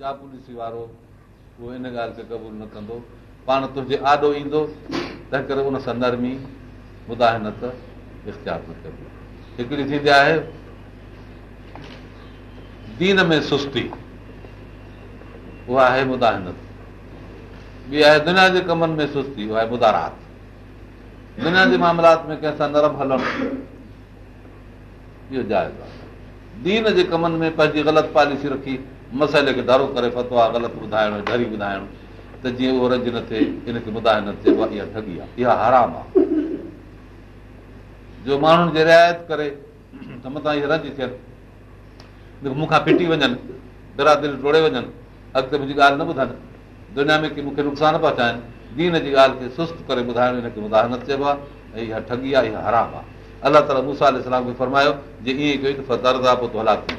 वारो उहो इन ॻाल्हि खे क़बूल न कंदो पाण तुंहिंजे आॾो ईंदो तंहिं करे उन सां नरमी इख़्तियार न मुदा हिकिड़ी थींदी आहे दीन में सुस्ती उहा आहे मुदाहिनत ॿी आहे दुनिया जे कमनि में सुस्ती उहा आहे मुदारात दुनिया जे मामलात में कंहिंसां नरम हलणु इहो जाइज़ आहे दीन जे कमनि में पंहिंजी ग़लति पॉलिसी रखी मसइले खे दारो करे पतो आहे ग़लति ॿुधाइण डी ॿुधाइण त जीअं उहो रंज न थिए ॿुधाए न थिए इहा हराम आहे जो माण्हुनि जे रिआयत करे त मथां इहे रंज थियनि मूंखां फिटी वञनि बिरादरी टोड़े वञनि अॻिते मुंहिंजी ॻाल्हि न ॿुधनि दुनिया में की मूंखे नुक़सान पहुचाइनि दीन जी ॻाल्हि खे सुस्तु करे ॿुधाइणु हिनखे ॿुधाए न चइबो आहे ऐं इहा ठगी आहे इहा हराम आहे अलाह ताला मूसा इस्लाम खे फरमायो जे ईअं कयो पोइ तूं हलाक थी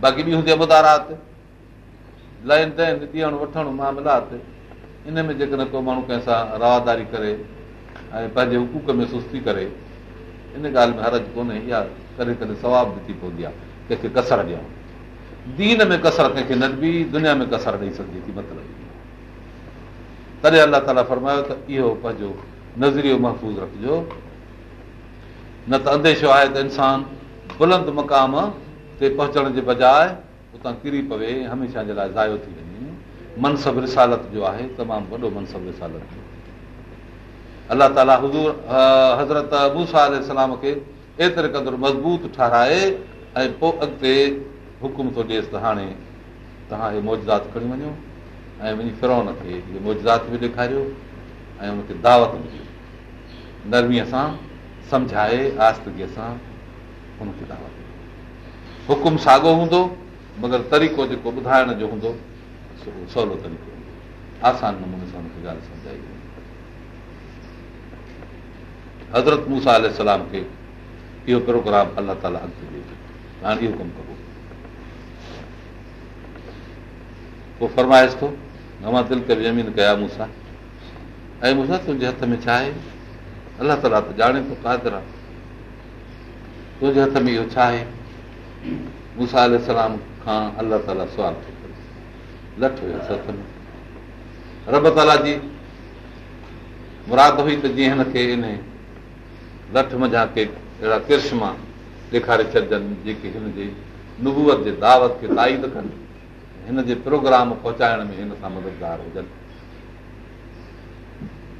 बाक़ी ॿी हूंदी मुदारात ॾियणु वठणु मामिलात इन में जेकॾहिं को माण्हू कंहिंसां रवादारी करे ऐं पंहिंजे हुक़ूक में सुस्ती करे इन ॻाल्हि में हरज कोन्हे इहा कॾहिं कॾहिं सवाब बि थी पवंदी आहे कंहिंखे कसर ॾियणु दीन में कसर कंहिंखे न ॾिबी दुनिया में कसर ॾेई सघिजे थी मतिलबु तॾहिं अलाह ताला फरमायो त इहो पंहिंजो नज़रियो महफ़ूज़ रखिजो न त अंदेशो आहे त इंसानु बुलंद मक़ाम ते पहुचण जे बजाए उतां किरी पवे हमेशह जे लाइ ज़ायो थी वञे मनसब रिसालत जो आहे तमामु वॾो मनसब रिसालत जो अलाह ताला हज़ूर हज़रत अबूसा अलाम खे एतिरे क़दुरु मज़बूत ठाराए ऐं पोइ अॻिते हुकुम थो ॾेसि त हाणे तव्हां इहे मौजात खणी वञो ऐं वञी फिरोन खे इहे मौजात बि ॾेखारियो ऐं हुनखे दावत बि ॾियो नरमीअ सां सम्झाए आस्तगीअ सां हुकुम साॻियो हूंदो मगर तरीक़ो जेको ॿुधाइण जो हूंदो सवलो तरीक़ो हूंदो आसान नमूने सां हज़रत मूंसा अलाम खे इहो प्रोग्राम अलाह ताला खे ॾिए तव्हांखे हुकुम कबो पोइ फरमाइश थो न दिलि करे ज़मीन कया मूंसां ऐं मूंसां तुंहिंजे हथ में छा आहे अलाह ताला त ॼाणे थो का आहे तुंहिंजे हथ में इहो छा आहे मुसा सलाम खां अलाह ताला सुवाल थो करे लठ हुयसि हथ में रब ताला जी मुराद हुई त जीअं हिनखे इन लठ मज़ा के अहिड़ा किरिश्मा ॾेखारे छॾिजनि जेके हिनजे नुबूअ जे दावत खे ताईद कनि हिन जे प्रोग्राम पहुचाइण में हिन सां मददगार हुजनि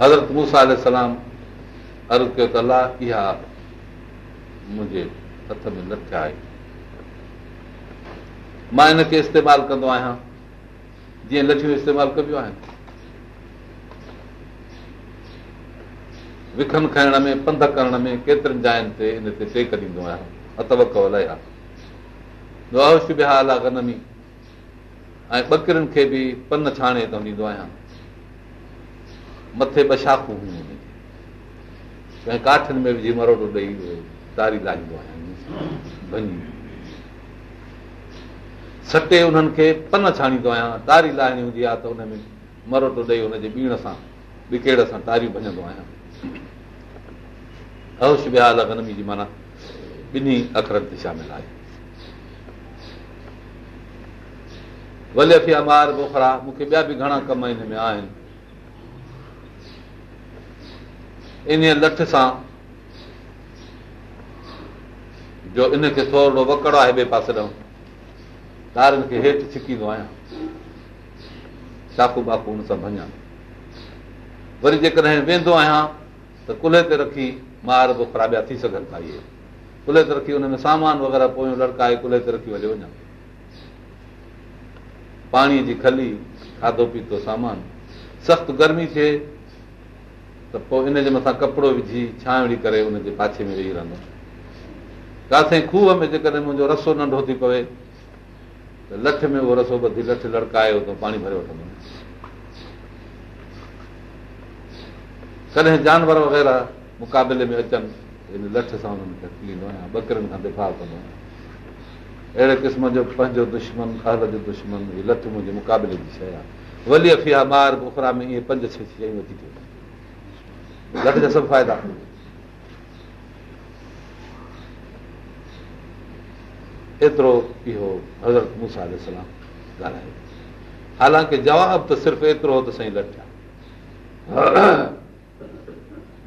हज़रत मूसा सलाम अर्ज़ु कयो त अलाह इहा मुंहिंजे हथ में न थिया आहे मां हिनखे इस्तेमालु कंदो आहियां जीअं लठियूं इस्तेमालु कबियूं आहिनि विखन खाइण में पंध करण में केतिरनि जायुनि ते हिन ते टेक ॾींदो आहियां अतवक अलाएश बि आहे अला ऐं ॿकिरियुनि खे बि पन छाणे त ॾींदो आहियां मथे ॿ शाखूं हुयूं कंहिं काठनि में विझी मरोटो ॾेई तारी लाहींदो आहियां सटे उन्हनि खे पन छाणींदो आहियां तारी लाहिणी हूंदी आहे त हुन में मरोटो ॾेई हुनजे ॿीण सां ॿिकेड़ सां तारियूं भञंदो आहियां हौश हश गनमी जी माना ॿिन्ही अखरनि ते शामिल आहे वलेफिया मार बोखरा मूंखे ॿिया बि घणा कम हिन में आहिनि इन लठ सां जो इनखे थोरो वकड़ आहे ॿिए पासे ॾांहुं तारनि खे हेठि छिकींदो आहियां चाकू बाकू हुन सां भञा वरी जेकॾहिं वेंदो आहियां त कुल्हे ते रखी मार बि ख़राबिया थी सघनि था इहे कुल्हे ते रखी हुन सामान वग़ैरह पोयूं लड़काए कुल्हे ते रखी वञे वञा पाणीअ जी खली खाधो पीतो सामान सख़्तु गर्मी थिए त पोइ इन जे मथां कपिड़ो विझी छांवड़ी करे उनजे पाछे में वेही रहंदो किथे खूह में जेकॾहिं मुंहिंजो रसो नंढो थी पवे त लठ में उहो रसो ॿधी लठ लड़कायो त पाणी भरे वठंदो कॾहिं जानवर वग़ैरह मुक़ाबले में अचनि हिन लठ सां हुननि खे आहियां ॿकरियुनि खां दिफ़ा कंदो आहियां अहिड़े क़िस्म जो पंहिंजो दुश्मन अहल जो दुश्मन लठ मुंहिंजे मुक़ाबले जी शइ आहे वली अफिया ॿार ॿुखरा में इहे पंज छह शयूं अची थियूं लट जा सभु फ़ाइदा एतिरो इहो हज़रत मूसा हालांकि जवाबु त सिर्फ़ु एतिरो हो त साईं लट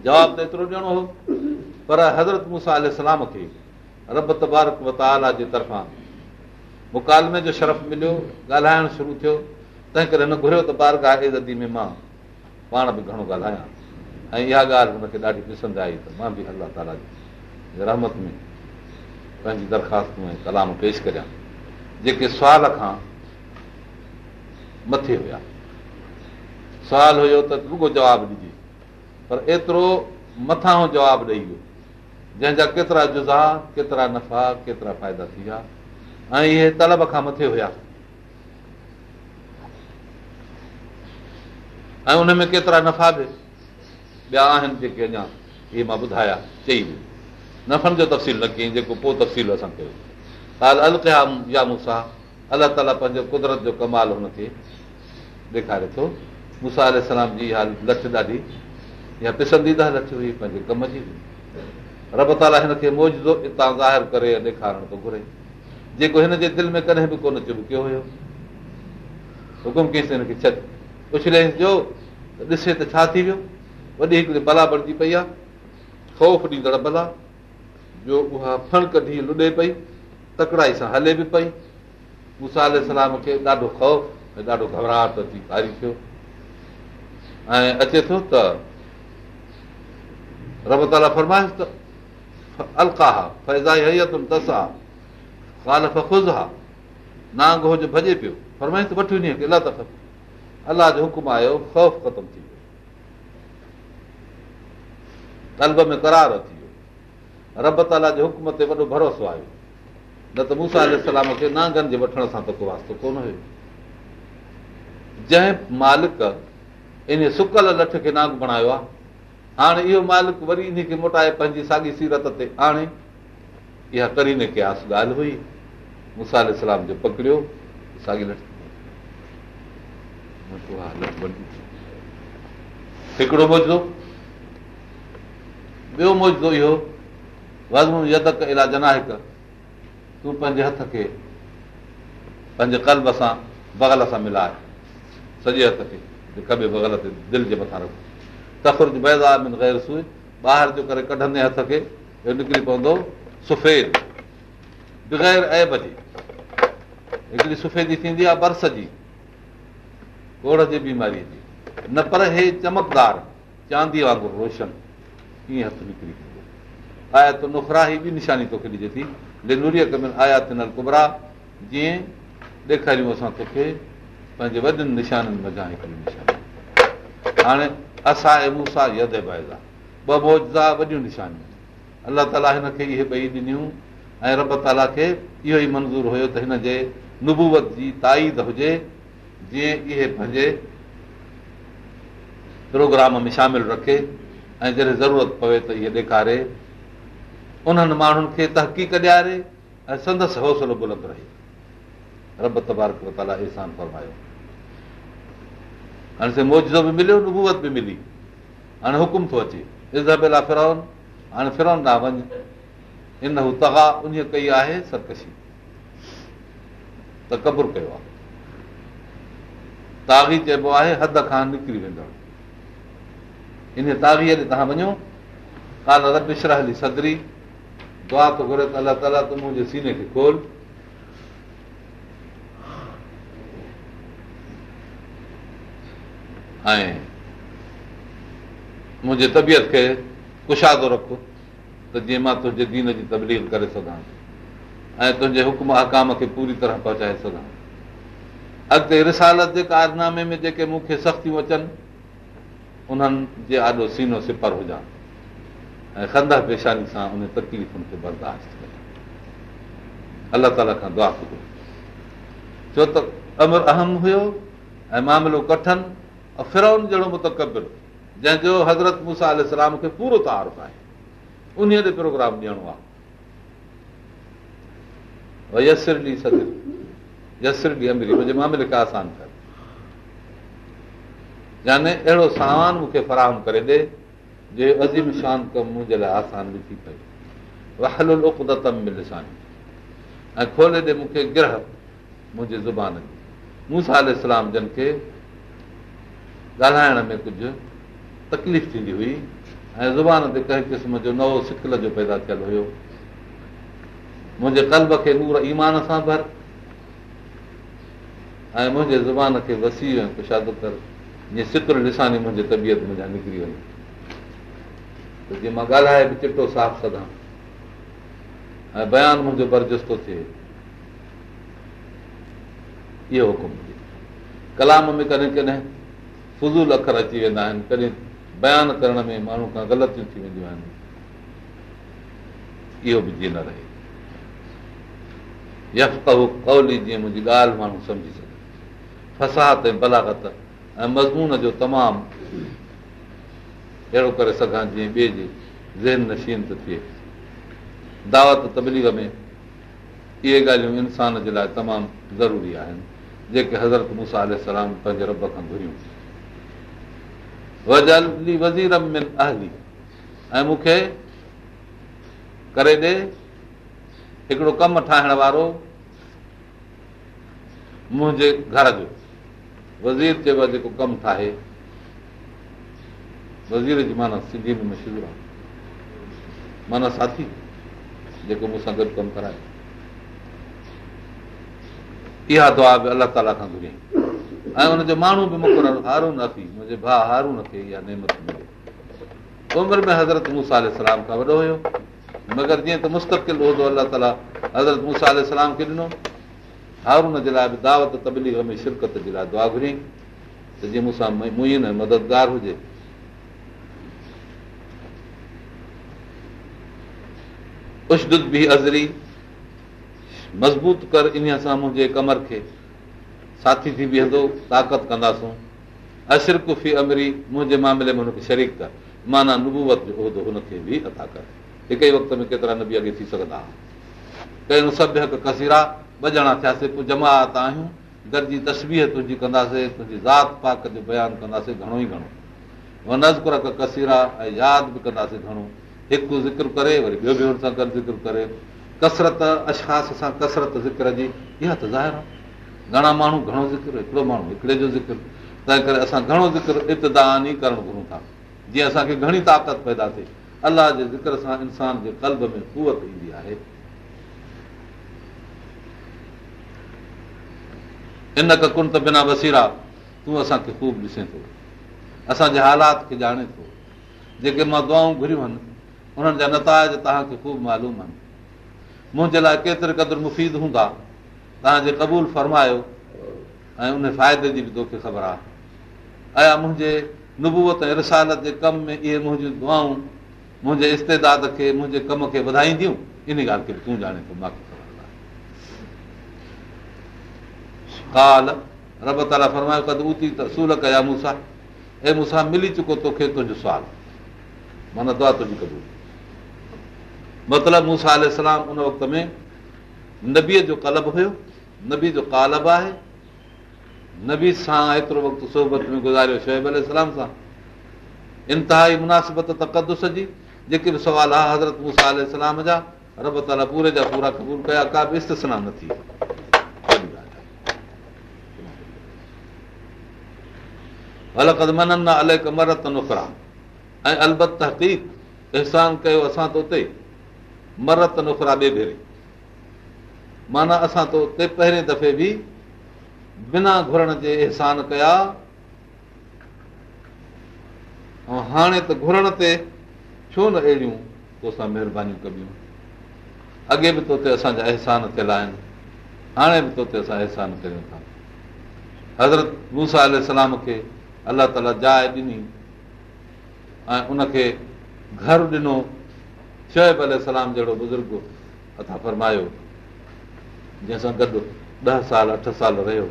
जवाब त एतिरो ॾियणो हो पर हज़रत मूसा सलाम खे रब तबारक वताला जे तरफ़ां मुकालमे जो शरफ़ मिलियो ॻाल्हाइणु शुरू थियो तंहिं करे न घुरियो त बारग आहे ज़ी में मां पाण बि घणो ॻाल्हायां ऐं इहा ॻाल्हि हुनखे ॾाढी पसंदि आई त मां बि अलाह ताला जी रहमत में पंहिंजी दरख़्वास्त में कलाम पेश करियां जेके सुवाल खां मथे हुया सुवाल हुयो त रुॻो जवाबु ॾिजे पर एतिरो मथां जवाबु ॾेई वियो जंहिंजा केतिरा जुज़ा केतिरा नफ़ा केतिरा फ़ाइदा थी विया ऐं इहे तलब खां मथे हुया ऐं उनमें केतिरा नफ़ा बि ॿिया आहिनि जेके अञा इहे मां ॿुधाया चई वियो नफ़र जो तफ़सील न कयईं जेको पोइ तफ़सील असां कयो हाल या मूंसां अलाह ताला पंहिंजो कुदरत जो कमाल हुनखे ॾेखारे थो मुसा जी इहा लठ ॾाढी पिसंदीदा लठ हुई पंहिंजे कम जी हुई रब ताला हिनखे खे मौजंदो हितां ज़ाहिर करे ॾेखारण थो घुरे जेको हिन जे दिलि में कॾहिं बि कोन चुबकियो हुयो हुकुम कीस हिनखे छॾ पुछड़े जो ॾिसे त छा थी वियो वॾी हिकिड़ी बला बरती पई आहे ख़ौफ़ ॾींदड़ भला जो उहा फण कढी लुॾे पई तकिड़ाई सां हले बि पई सलाम खे ॾाढो ॾाढो ख़ौफ़ ऐं घबराहट अची तारीफ़ थियो ऐं अचे थो त रब ताला फरमाए त अलका काल फुज़ हा नांग हुजे भॼे पियो वठी अलाह त ख़बर अलाह जो हुकुम आयो ख़ौफ़ ख़तमु थी वियो न त को वास्तो कोन हुयो जंहिं मालिक इन सुकल लठ खे नांग बणायो आहे हाणे इहो मालिक वरी इनखे मोटाए पंहिंजी साॻी सीरत ते आणे इहा करीने ॻाल्हि हुई जो पकड़ियो हिकिड़ो मज़ो ॿियो मौजो इहो वज़म यदक इला नाहे हिकु तूं पंहिंजे हथ खे पंहिंजे कल्ब सां बग़ल सां मिलाए सॼे हथ खे कबे बग़ल ते दिलि जे मथां रखो बैदा में ग़ैर सूइ ॿाहिरि जो करे कढंदे हथ खे इहो निकिरी पवंदो सुफ़ेद बग़ैर ऐब जी हिकिड़ी सुफ़ेदी थींदी आहे बर्स जी घोड़ जी बीमारीअ जी न पर हे चमकदार चांदी वांगुरु रोशन कीअं हथु निकिरी आया आयात नुखरा ई ॿी निशानी तोखे ॾिजे थी अॻ आयात न कुबरा जीअं ॾेखारियूं असां तोखे पंहिंजे वॾनि निशाननि मज़ा हिकिड़ी निशानी हाणे असां ऐं मूंसां ॿ मौजा वॾियूं निशानियूं अलाह ताला हिनखे इहे ॿई ॾिनियूं ऐं रब ताला खे इहो ई मंज़ूरु हुयो त हिन जे नुबूवत जी ताईद हुजे जीअं इहे पंहिंजे प्रोग्राम में शामिलु रखे ऐं जॾहिं ज़रूरत पवे त इहे ॾेखारे उन्हनि माण्हुनि खे तहक़ीक़ ॾियारे ऐं संदसि हौसलो बुलंद रहे रब मौजो बि मिलियो हुकुम थो अचे कयो आहे तागी चइबो आहे हद खां निकिरी वेंदड़ इन तागीअ ते तव्हां वञो काल रब शरह हली सदरी दुआ थो घुरे त अलाह ताला तूं मुंहिंजे सीने खे खोल ऐं मुंहिंजे तबियत खे कुशादो रख त जीअं मां तुंहिंजे दीन जी तब्दील करे सघां ऐं तुंहिंजे हुकुम हकाम खे पूरी तरह पहुचाए सघां अॻिते रिसालत जे कारनामे में जेके मूंखे सख़्तियूं अचनि उन्हनि जे आॾो सीनो सिपर हुजां ऐं खंदा पेशानी सां उन तकलीफ़ुनि खे बर्दाश्त कयां अलाह ताला खां दुआ छो त अमर अहम हुयो ऐं मामिलो कठन ऐं फिरोन जहिड़ो मुतकबिर जंहिंजो हज़रत मूसा अल इस्लाम खे पूरो तारो आहे उन ते प्रोग्राम ॾियणो आहे यसिर यसिर ॾींहुं ॾींहुं मुंहिंजे मामिले खे आसान कर याने अहिड़ो सामान मूंखे फराहम करे ॾे जे अज़ीम शान कमु मुंहिंजे लाइ आसान बि थी पए करे ऐं खोले ॾे मूंखे ग्रह मुंहिंजे ज़ुबान जी मूसा इस्लाम जन खे ॻाल्हाइण में कुझु तकलीफ़ थींदी हुई ऐं ज़ुबान ते कंहिं क़िस्म जो नओं सिकल जो पैदा थियलु हुयो मुंहिंजे कल्ब खे नूर ईमान सां भर ऐं मुंहिंजे ज़ुबान खे वसी ऐं कुशादो कर जीअं सिप्र ॾिसानी मुंहिंजी तबियत मुंहिंजा निकिरी वञे त जीअं मां ॻाल्हाए बि चिटो साफ़ु सधां ऐं बयानु मुंहिंजो बर्जो थिए इहो हुकुम हुजे कलाम में कॾहिं कॾहिं फज़ूल अखर अची वेंदा आहिनि कॾहिं बयानु करण में माण्हू खां ग़लतियूं थी वेंदियूं आहिनि इहो बि जीअं न रहे यफ़ कौली जीअं मुंहिंजी ॻाल्हि माण्हू सम्झी सघे फसाद ऐं बलागत ऐं मज़मून जो तमामु अहिड़ो करे सघां जीअं ॿिए जे ज़हन नशीन त थिए दावत तबलीग में इहे ॻाल्हियूं इंसान जे लाइ तमामु ज़रूरी आहिनि जेके हज़रत मुसा मूंसा पंहिंजे रब खां घुरियूं ऐं मूंखे करे ॾे हिकिड़ो कमु ठाहिण वारो मुंहिंजे घर जो वज़ीर चइबो आहे जेको कमु ठाहे वज़ीर जी माना सिंधी में मशहूरु आहे माना साथी जेको मूंसां गॾु कमु कराए इहा दुआ बि अलाह ताला खां घुरियई ऐं हुनजो माण्हू बि मुक़ररु हारून हारूनी मुंहिंजे भाउ हारून खे इहा नेमत मिले उमिरि में हज़रत मूंसा सलाम खां वॾो हुयो मगर जीअं त मुस्तकिल अलाह ताला हज़रत मूंसा खे ॾिनो हारून जे लाइ बि दावत बि अज़री मज़बूत सां मुंहिंजे कमर खे साथी थी बीहंदो ताक़त कंदासूं अशरकुफ़ी अमरी मुंहिंजे मामले में शरीक कर माना बि अदा कर हिकु ई वक़्त में केतिरा न अॻे थी सघंदा कसीरा ॿ ॼणा थियासीं पोइ जमात आहियूं गॾिजी तस्वीर तुंहिंजी कंदासीं तुंहिंजी ज़ात पाक जो बयानु कंदासीं घणो ई घणो नज़कुर कसीरा ऐं यादि बि कंदासीं घणो हिकु ज़िक्र करे वरी ॿियो बि हुन सां गॾु ज़िक्र करे कसरत अशास सां कसरत ज़िक्र जी इहा त ज़ाहिर आहे घणा माण्हू घणो ज़िक्र हिकिड़ो माण्हू हिकिड़े जो ज़िक्र तंहिं करे असां घणो ज़िक्र इब्तिदानी करणु घुरूं था जीअं असांखे घणी ताक़त पैदा थिए अलाह जे ज़िक्र सां इंसान जे कल्ब में कुवत ईंदी आहे इन क कुन त बिना बसीरा तूं असांखे ख़ूब ॾिसे थो असांजे हालात खे ॼाणे थो जेके मां दुआऊं घुरियूं आहिनि उन्हनि जा नताइज तव्हांखे ख़ूब मालूम आहिनि मुंहिंजे लाइ केतिरे क़दुरु मुफ़ीद हूंदा तव्हांजे क़बूल फ़रमायो ऐं उन फ़ाइदे जी बि तोखे ख़बर आहे अया मुंहिंजे नुबूअत ऐं रिसालत जे कम में इहे मुंहिंजूं दुआऊं मुंहिंजे इस्तेदाद खे मुंहिंजे कम खे वधाईंदियूं इन ॻाल्हि खे बि तूं ॼाणे थो मूंखे काल रब ताला फरमायो कद उ त सूल कया मूंसां ऐं मूंसां मिली चुको तोखे तुंहिंजो सुवालु माना दुआ तुंहिंजी मतिलब मूंसा उन वक़्त में नबीअ जो कलब हुयो नबी जो कालब आहे नबी सां एतिरो वक़्तु सोहबत में गुज़ारियो शोएबल सां इंतिहाई मुनासिबत तक़दुस जी जेके बि सुवाल आहे हज़रत मूंसा सलाम जा रब ताला पूरे जा पूरा क़बूल कया का बि इस्तना न थी हलक मननि मां अलॻि मरत ऐं अलबत हक़ीक़ अहसान कयो असां तोते मरत नुखरा ॿिए भेरे माना असां तोते पहिरें दफ़े बि बिना घुरण जे अहसान कया ऐं हाणे त घुरण ते छो न अहिड़ियूं तोसां महिरबानी कबियूं अॻे बि तोते असांजा अहसान थियल आहिनि हाणे बि तोते असां अहसान कयूं था हज़रत मूसा अलाम खे अलाह ताला जाइ ॾिनी ऐं उनखे घर ॾिनो चयो जहिड़ो बुज़ुर्ग अथा फरमायो जंहिंसां गॾु ॾह साल अठ साल रहियो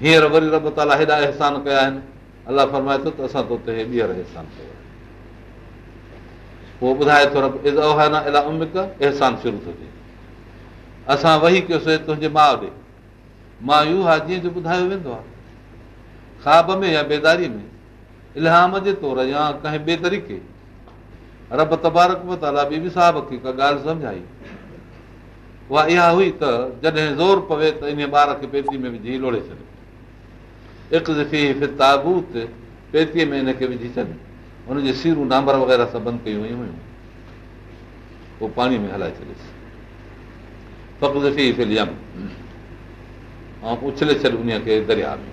हींअर वरी रब ताला हेॾा अहसान कया आहिनि अलाह फरमाए थो त असां तो ते ॿीहर अहसान कयो पोइ ॿुधाए थो रबा उमिक अहसान शुरू थो थिए असां वही कयोसीं तुंहिंजे माउ ॾे मां इहो आहे जीअं जो ॿुधायो वेंदो आहे इलहाम जे तौर हुई तोर पवे ॿार खे विझी छॾ उन सीरूं وہ बंदि कयूं पाणीअ में हलाए छॾ दफ़ले छॾीअ खे दरिया में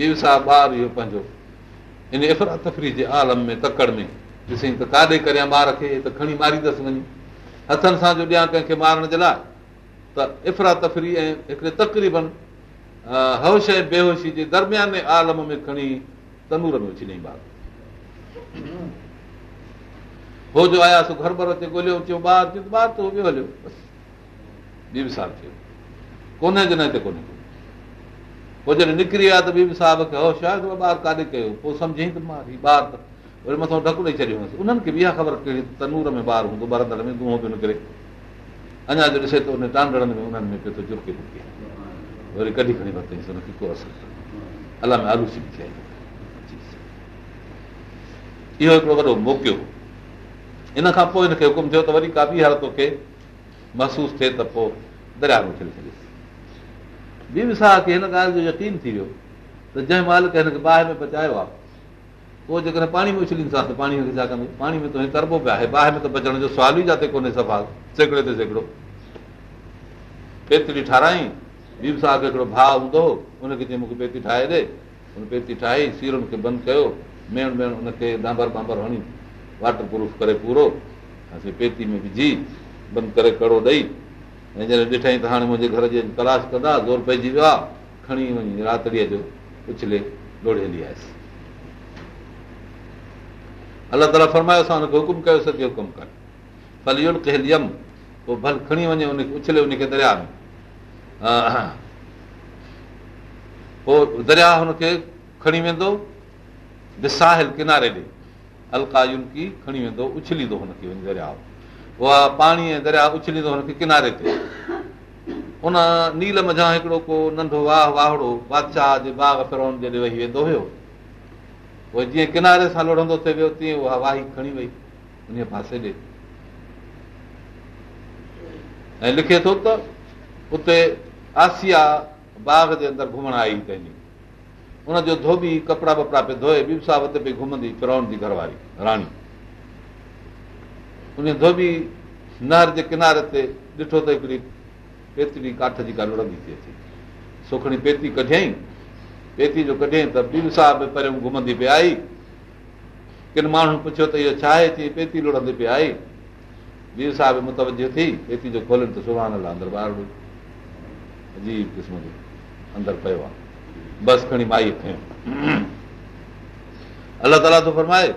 ॿियो विसा ॿार इहो पंहिंजो हिन इफरा तफरी जे आलम में तकड़ में ॾिसी त काॾे करियां ॿार खे त खणी मारी अथसि वञी हथनि सां जो ॾियां कंहिंखे मारण जे लाइ त इफरा तफ़री ऐं हिकिड़े तकरीबन होश ऐं बेहोशी जे दरमियाने आलम में खणी तनूर में विझी ॾियईं ॿार हो जो आयासीं घर भर भरते ॻोल्हियो चयो चयो ॿार ॿार हलियो ॿी ॿिविसाहब थियो कोन्हे कोन्हे को पोइ जॾहिं निकिरी विया त बि साहिब खे हो शायदि थोरो ॿारु काॾे कयो पोइ सम्झई त मां हीउ ॿार त वरी मथां ढकु ॾेई छॾियोसि उन्हनि खे बि इहा ख़बर कहिड़ी तनूर में ॿारु हूंदो ॿरंदड़ में गुहों पियो निकिरे अञा जो ॾिसे त उन टांडड़नि में में उन्हनि पियो थो इहो हिकिड़ो वॾो मौकियो इन खां पोइ हिनखे हुकुम थियो त वरी का बि हर तोखे महसूसु थिए त पोइ दरिया में छॾे छॾियसि भीम साहब खे हिन ॻाल्हि जो यकीन थी वियो त जंहिं मालिक हिनखे बाहि में बचायो आहे पोइ जेकॾहिं पाणी में उछलींदो आहे त पाणी छा कंदे पाणी में त हीअं तरबो पियो आहे बाहि में त बचण जो सुवाल ई जिते कोन्हे सफ़ा सेकिड़े ते सेकिड़ो पेतरी ठाराई भीम साहब खे हिकिड़ो भाउ हूंदो हो उनखे चई मूंखे पेती ठाहे ॾे हुन पेती ठाही सीरो खे बंदि कयो मेण मेण उनखे डांबर बांबर हणी वाटर प्रूफ करे पूरो असां पेती में विझी बंदि करे कड़ो ॾेई मुंहिंजे घर जे तलाश कंदा ज़ोर पइजी वियो आहे राति जो उछले हली आयसि अलाह ताला हुनखे हुकुम कयोसीं हली वियमि खणी वञे उछले दरिया में पोइ दरिया हुनखे खणी वेंदो साहिल किनारे अलका खणी वेंदो उछली वञी दरिया उहा पाणीअ दरिया उछली किनारे ते उन नील मझां हिकिड़ो को नंढो वाह वाहड़ो बादशाह जे बाग फिरोन जॾहिं वेही वेंदो हुयो उहो जीअं किनारे सां लोड़ंदो लिखे थो त उते आसिया बाग जे अंदरि घुमण आई पंहिंजी उनजो धोबी कपिड़ा वपड़ा पे धोए बि घुमंदी फिरोन जी घरवारी राणी उन धोबी नहर जे किनारे ते ॾिठो त हिकिड़ी पेतरी काठ जी का लुड़ंदी थी अचे सोखणी पेती कढियईं पेती जो कढियईं त बीर साहिब पहिरियों घुमंदी पिया आई किन माण्हू पुछियो त इहो छा आहे चई पेती लुड़ंदी पिया आई वीर साहिब मुतवज थी पेती जो खोलनि त सुभाणे लाइ अंदरि सुहान अजीब क़िस्म जो अंदरि पियो आहे बसि खणी माई अलाह ताला थो फरमाए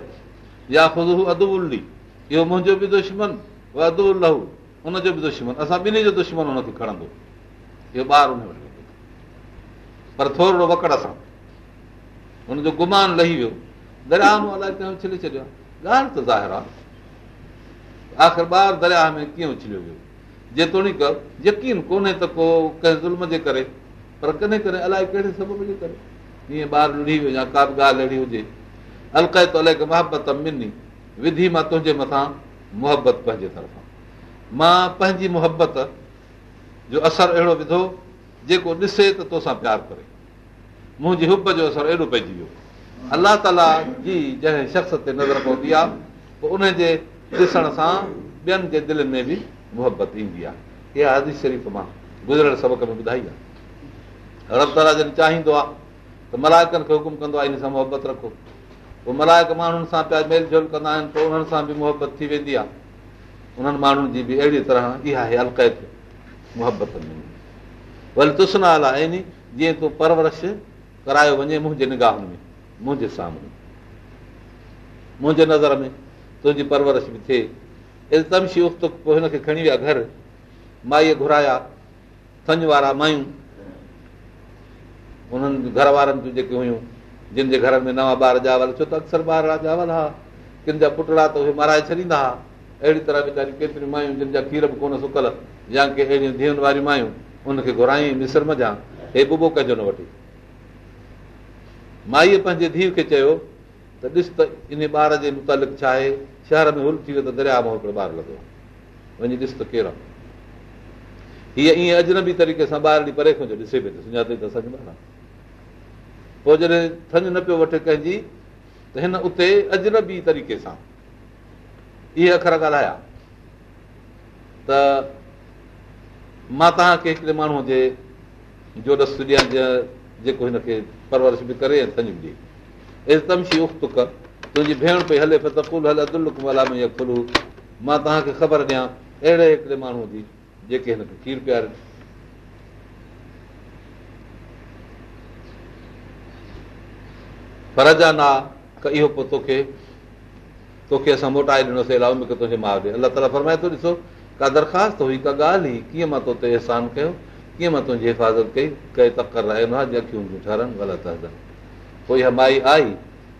या ख़ुदि अदबी इहो मुंहिंजो बि दुश्मन लहू उनजो बि दुश्मन असां ॿिन्ही जो दुश्मन खणंदो इहो ॿार हुन ॿारु पर थोरो वकड़ सां हुनजो गुमान लही वियो दरिया मां ज़ाहिर आहे आख़िर ॿार दरिया में कीअं उछलियो वियो जेतोणीक यकीन कोन्हे त को कंहिं ज़ुल्म जे करे पर कॾहिं कॾहिं अलाए कहिड़े सबब जे करे जीअं ॿार लुड़ी वियो या का बि ॻाल्हि अहिड़ी हुजे अलकाए त अलाए मोहबत मिनी विधी मां तुंहिंजे मथां मुहबत पंहिंजे तरफ़ां मां पंहिंजी मुहबत जो असरु अहिड़ो विधो जेको ॾिसे त तोसां प्यारु करे मुंहिंजी हुब जो असरु एॾो पइजी वियो अलाह ताला जी जंहिं शख़्स ते नज़र पवंदी आहे पोइ उनजे ॾिसण सां ॿियनि जे दिलि में बि मुहबत ईंदी आहे इहा अदीश शरीफ़ मां गुज़रियल सबक़ में ॿुधाई आहे रब ताला तराजन चाहींदो आहे त मलाइकनि खे हुकुम कंदो आहे हिन सां मुहबत रखो पोइ मलायक माण्हुनि सां पिया मेल झोल कंदा आहिनि पोइ उन्हनि सां बि मुहबत थी वेंदी आहे उन्हनि माण्हुनि जी बि अहिड़ी तरह इहा आहे अलकैत मुहबत में भले तुस नाल आहे जीअं तूं परवरिश करायो वञे मुंहिंजे निगाहनि में मुंहिंजे साम्हूं मुंहिंजे नज़र में तुंहिंजी परवरिश बि थिए इल्तमशी उफ़्त पोइ हिनखे खणी विया घर माईअ घुराया थन वारा मायूं उन्हनि घर वारनि जूं जेके हुयूं जिन जे घर में नवा ॿार जावल छो त अक्सर ॿार जावल हा त उहे मराए छॾींदा अहिड़ी तरह वीचारी केतिरियूं मायूं जिन जा खीर बि कोन सुकल या के अहिड़ियूं धीअनि वारियूं मायूं उनखे घुराई घुरायूं हे बुबो कजो न वठी माईअ पंहिंजे धीउ खे चयो त ॾिस त इन ॿार जे मुतालिक़ छा आहे शहर में हुल थी वियो त दरिया मां हिकिड़ो ॿारु लॻो वञी ॾिस त केरु आहे हीअ ईअं अजनबी तरीक़े सां ॿार ॾींहुं परे खां ॾिसे पियो त पोइ जॾहिं थंज न पियो वठे कंहिंजी त हिन उते अजनबी तरीक़े सां इहे अखर ॻाल्हाया त मां तव्हांखे हिकिड़े माण्हूअ जे जो रस्त ॾियां जीअं जेको हिनखे परवरिश बि करे ऐं थधि बि कर तुंहिंजी भेण पई हले में खुलू मां तव्हांखे ख़बर ॾियां अहिड़े हिकिड़े माण्हूअ जी जेके हिनखे खीरु प्यारनि न आहे त इहो पोइ तोखे तोखे असां मोटाए ॾिनोसीं मूंखे तुंहिंजे माउ ॾे अलाह ताला फरमाए थो ॾिसो का दरख़्वास्त हुई का ॻाल्हि हुई कीअं मां तोखे अहसान कयो कीअं मां तुंहिंजी हिफ़ाज़त कई कई तकर न रहियो अखियूं ठहनि ग़लति पोइ इहा माई आई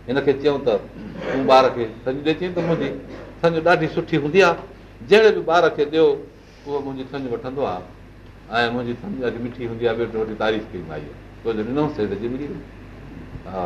हिनखे चयूं त तूं ॿार खे ॾे चई त मुंहिंजी संज ॾाढी सुठी हूंदी आहे जहिड़े बि ॿार खे ॾियो उहो मुंहिंजी संज वठंदो आहे ऐं मुंहिंजी सन ॾाढी मिठी हूंदी आहे वॾी तारीफ़ कई माई हा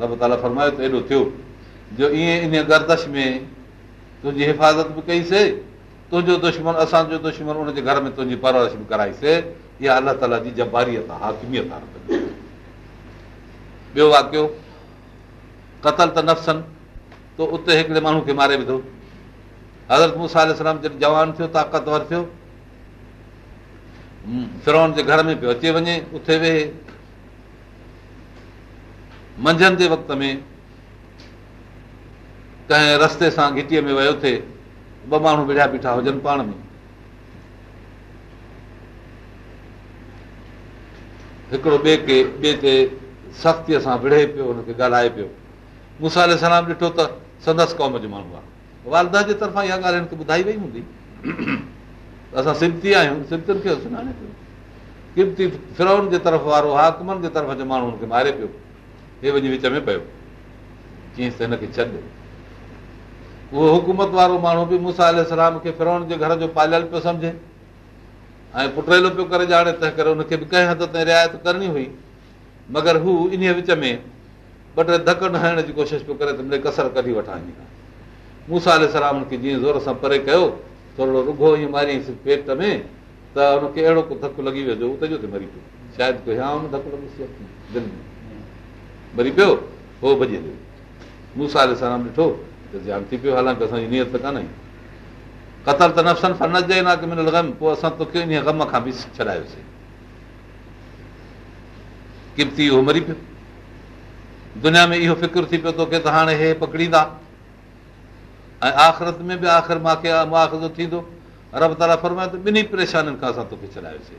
रब ताला फरमायो त एॾो थियो जो ईअं इन गर्दश में तुंहिंजी हिफ़ाज़त बि कईसीं तुंहिंजो दुश्मन असांजो दुश्मन उनजे घर में तुंहिंजी परवरिश बि कराईसीं इहा अलाह ताला जी ॿियो वाकियो कतल त नफ़्सनि त उते हिकिड़े माण्हू खे मारे विधो हज़रत मुसाल सलाम जॾहिं जवान थियो ताक़तवर थियो फिरोन जे घर में पियो अचे वञे उते वेहे मंझंदि जे वक़्त में कंहिं रस्ते सां घिटीअ में वियो थिए ॿ माण्हू विड़िया बीठा हुजनि पाण में हिकिड़ो ॿिए खे ॿिए ते सख़्तीअ सां विढ़े पियो हुनखे ॻाल्हाए पियो सलाम ॾिठो त संदसि कौम जो माण्हू आहे वालदा जे तरफ़ां इहा ॻाल्हि ॿुधाई वई हूंदी असां सिमती आहियूं सिमतियुनि खे सुञाणे पियो कीमती फिरोन जे तरफ़ वारो हाकमनि जे तरफ़ जो माण्हू हुनखे मारे पियो पियो उहो हुकूमत वारो माण्हू बि मूसा पालियल पियो सम्झे ऐं पुटलो पियो करे ॼाणे तंहिं करे कंहिं हंधि ताईं रियायत करणी हुई मगर हू इन विच में ॿ टे धक न कोशिशि पियो करे त कसर कढी वठां मूसा ज़ोर सां परे कयो थोरो रुगो ई मारियईंसि पेट में त हुनखे अहिड़ो को धकु लॻी वियो शायदि पोइ असां तोखे बि छॾायोसीं दुनिया में इहो फ़िक्रु थी पियो तोखे हे पकड़ींदा ऐं आख़िरत में बि थींदो रब ताला फरमाए त ॿिन्ही परेशानियुनि खां असां तोखे छॾायोसीं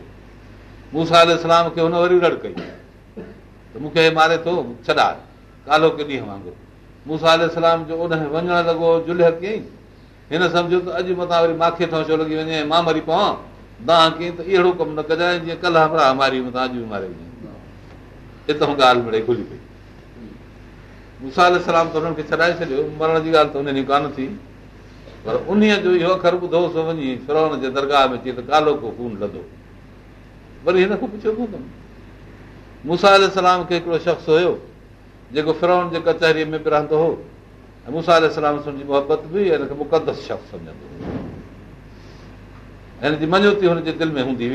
मूंसा खे हुन वरी रड़ कई त मूंखे मारे थो छॾाए कालो के ॾींहुं वांगुरु वञणु लॻो वञे मां मरी पवां दाह कयईं त अहिड़ो कमु न कजांइ जीअं मरण जी ॻाल्हि थी पर उन जो इहो अख़र ॿुधो सुरावण जे दरगाह में अचे त कालो को खून लधो वरी हिन खां पुछियो कोन हिकिड़ो शख़्स हुयो जेको फिरोन जे कचहरीअ में बि रहंदो मुहबत बि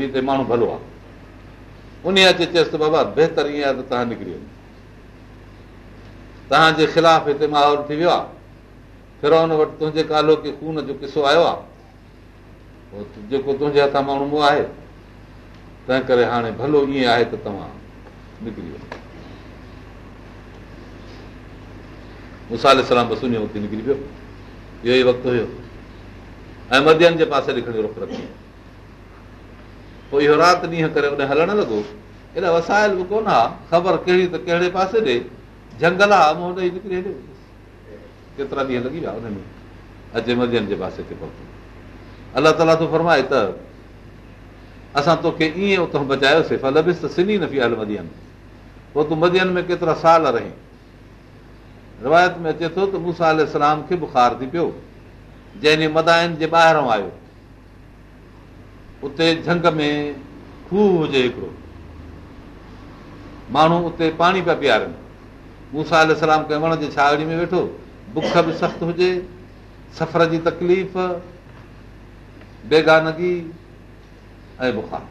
त माण्हू भलो आहे उन चयसि बहितर तव्हांजे ख़िलाफ़ हिते माहौल थी वियो आहे फिरोन वटि तुंहिंजे कालो के खून जो किसो आयो आहे जेको तुंहिंजे हथु आहे तंहिं करे हाणे भलो ईअं आहे त तव्हां पियो इहो वक़्तु हुयो ऐं मध्यन जे पासे इहो राति ॾींहं करे हलणु लॻो एॾा वसायल बि कोन कहिड़ी त कहिड़े पासे ॾे झंगल आहे केतिरा ॾींहं लॻी विया अचे मद्य जे पासे ते पहुतो अलाह ताला थो फरमाए त असां तोखे ईअं उतां बचायोसीं सिनी नदीअ पोइ तूं मदीन में केतिरा साल रहीं रिवायत में अचे थो त मूसा सलाम खे बुखार थी पियो जंहिं ॾींहुं मदाइन जे ॿाहिरां आयो उते झंग में खूह हुजे हिकिड़ो माण्हू उते पाणी पिया पीआरनि मूंसा सलाम कंहिं वण जे छा में वेठो बुख बि सख़्तु हुजे सफ़र जी तकलीफ़ बेगानगी ऐं बुखार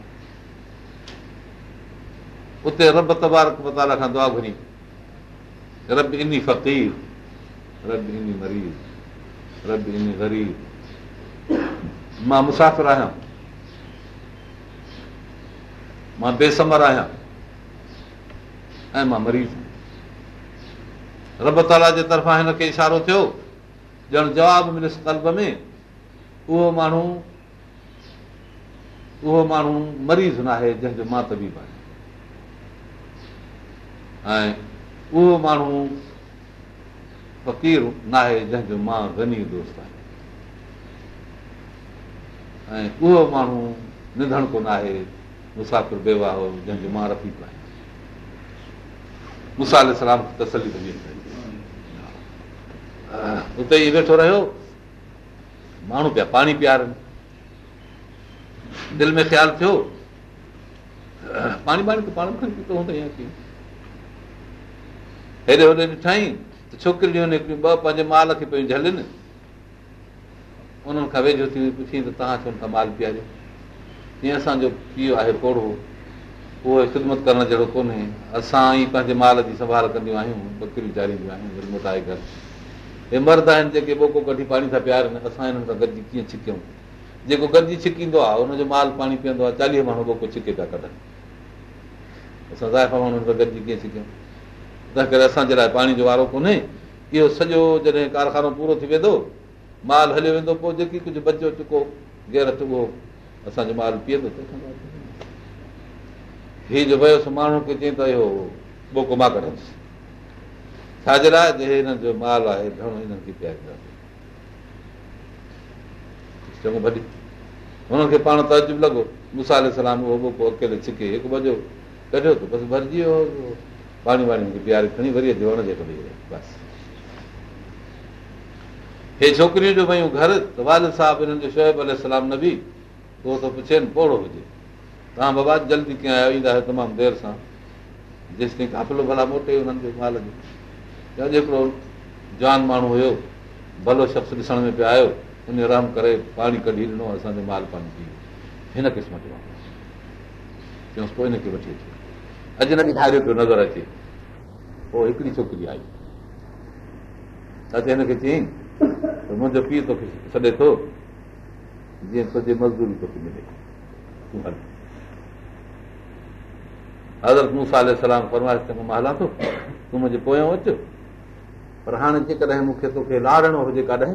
मां बेसमर आहियां ऐं मां मरीज़ रब ताला जे तरफ़ां हिनखे इशारो थियो ॼण जवाबु मुंहिंजे कल्ब में उहो माण्हू उहो माण्हू मरीज़ आहे जंहिंजो मां तबीब आहियां उहो माण्हू फ़क़ीर आहे जंहिंजो मां दोस्त माण्हू निधण कोन आहे मुसाफ़िर वेठो रहियो माण्हू पिया पाणी पीआरनि दिलि में ख़्यालु थियो पाणी त पाण खां पीतो हूंदो ईअं कीअं हेॾे होॾे ॾिठई त छोकिरियूं हिकिड़ियूं ॿ पंहिंजे माल खे पियूं झलनि उन्हनि खां वेझो थी विझी पुछियईं त तव्हां छो न माल पीआरियो ईअं असांजो पीउ आहे पोड़ो उहो ख़िदमत करण जहिड़ो कोन्हे असां ई पंहिंजे माल जी संभाल कंदियूं आहियूं बकरियूं चाढ़ींदियूं आहियूं ज़ुल्मत आहे घर हे मर्द आहिनि जेके ॿोको कढी पाणी था पीआरनि असां हिननि सां गॾिजी कीअं छिकियूं जेको गॾिजी छिकींदो आहे हुनजो माल पाणी पीअंदो आहे चालीह माण्हू छिके पिया कढनि असां ज़ाइफ़ा माण्हुनि सां गॾिजी कीअं छिकियूं तंहिं करे असांजे लाइ पाणी जो वारो कोन्हे इहो सॼो जॾहिं कारखानो पूरो थी वेंदो माल हलियो वेंदो पोइ जेकी कुझु बचियो चुको गेर चुॻो असांजो माल पीअंदो हीउ जो वयुसि माण्हू खे चई त इहो बोको मां कढंदुसि छाजे लाइ जे हिन जो माल आहे घणो हिननि खे पिया चङो भॼी हुननि खे पाण तजुब लॻो बि सलाम उहो बि पोइ अकेले छिके हिकु भॼो कढियो त बसि भरिजी वियो पाणी वाणी वारी पीआरे खणी वरी अचे बसि हे छोकिरियूं जो भई घर त वाल साहिबु हिननि जो शइ भले सलाम न बि उहो त पुछे पोड़ो हुजे तव्हां बाबा जल्दी कीअं आयो ईंदा आहियो तमामु देरि सां जेसि ताईं कापलो भला मोटे हुननि जो माल जो हिकिड़ो जवान माण्हू हुयो भलो शख्स ॾिसण में पियो आयो उन आराम करे पाणी कढी ॾिनो असांजो माल पाणी थी हिन क़िस्म जो चयोसि पोइ हिनखे वठी अचे अॼु न बि खारियो पियो नज़र अचे पोइ हिकिड़ी छोकिरी आई अचे हिनखे चयईं त मुंहिंजो पीउ तोखे छॾे थो जीअं तुंहिंजे मज़दूरी थो थी मिले हज़रत तूं साल सलाम पर मां हलां थो तूं मुंहिंजे पोयां अचु पर हाणे जेकॾहिं मूंखे तोखे लाड़णो हुजे कॾहिं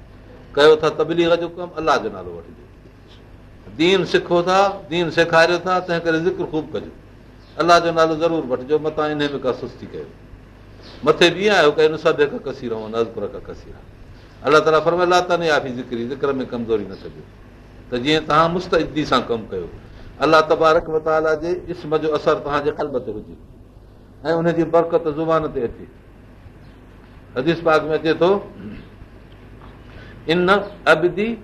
कयो था तबलीग जो कमु अलाह जो नालो वठिजो दीन सिखो था दीन सेखारियो था तंहिं करे ज़िक्र ख़ूब कजो अलाह जो नालो ज़रूरु वठिजो मथां इन में का सुस्ती कयो मथे बि कसी कसी रहो रहो खां अलाह ताला अला तकरी ज़िक्र में कमज़ोरी न कजे त जीअं तव्हां मुस्तदी सां कमु कयो अलाह तबारक रखा जे इस्म जो असर तव्हांजे कल्ब ते हुजे ऐं उनजी बरकत ज़ुबान ते अचे हदीस पाक में अचे थो दुश्मन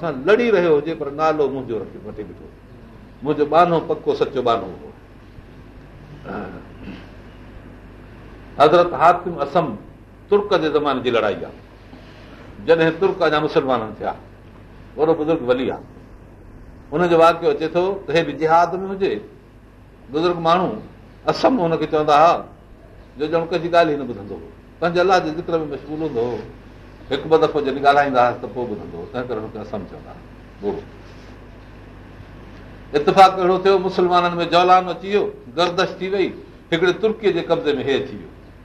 सां लड़ी रहियो हुजे पर नालो मुंहिंजो वठी बीठो मुंहिंजो बानो पको सचो बानो हो हज़रत हातिम असम तुर्क जे ज़माने जी लड़ाई आहे जॾहिं तुर्क अञा मुस्लमान थिया वॾो बुज़ुर्ग वली आहे हुनजो वाक्य अचे थो त हे बि जिहाद में हुजे बुज़ुर्ग माण्हू असम हुनखे चवंदा हुआ जो ॼण कंहिंजी ॻाल्हि ई न ॿुधंदो हो पंहिंजे अलाह जे ज़िक्र में मशगूल हूंदो हो हिकु ॿ दफ़ो जॾहिं ॻाल्हाईंदा हुआसीं त पोइ ॿुधंदो हो तंहिं करे हुनखे असम चवंदा हुआ इतफ़ाक़ अहिड़ो थियो मुस्लमाननि में जौलान अची वियो गर्दश थी वई हिकिड़े तुर्कीअ जे कब्ज़े में हे अची वियो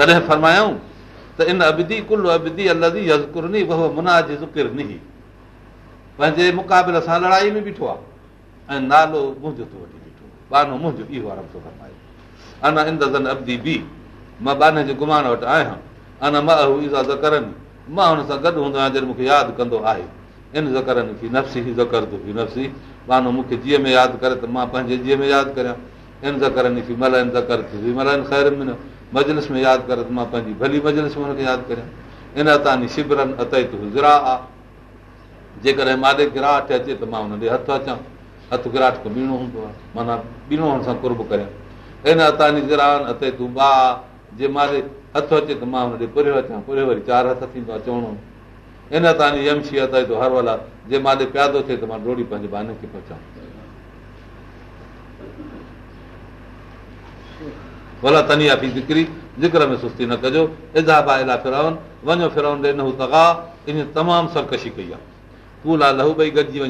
तॾहिं त इन अबदी कुल मुनाजी पंहिंजे मुक़ाबिले सां लड़ाई में बीठो आहे मां हुन सां गॾु हूंदो आहियां जॾहिं यादि कंदो आहे इन ज़कर बानो मूंखे जीअं यादि करे त मां पंहिंजे जीअं में यादि करियां इन ज़कर ज़कर मजलिस में यादि कर त मां पंहिंजी भली मजलिस में हुनखे यादि करियां इन तव्हांजी शिबरनि अताई तूं ज़राह आहे जेकॾहिं माले गिराहट अचे त मां हुन ॾे हथु अचां हथु गिराह खे ॿीणो हूंदो आहे माना ॿीणो हुन सां कुर्ब करियां इन तव्हांजी हथ अतई तू बा जे माले हथु अचे त मां हुन ॾे पुरे अचां पुरियो वरी चारि हथ थींदो आहे चवणो इन तव्हांजी यमशी अत हर वला जे माले प्यादो थिए त मां डोड़ी पंहिंजे बान खे पहुचां भला तनीआ पी ज़िक्री ज़िक्र में सुस्ती न कजो इन तमामु सरकशी कई आहे तूं लाल लहू भई गॾिजी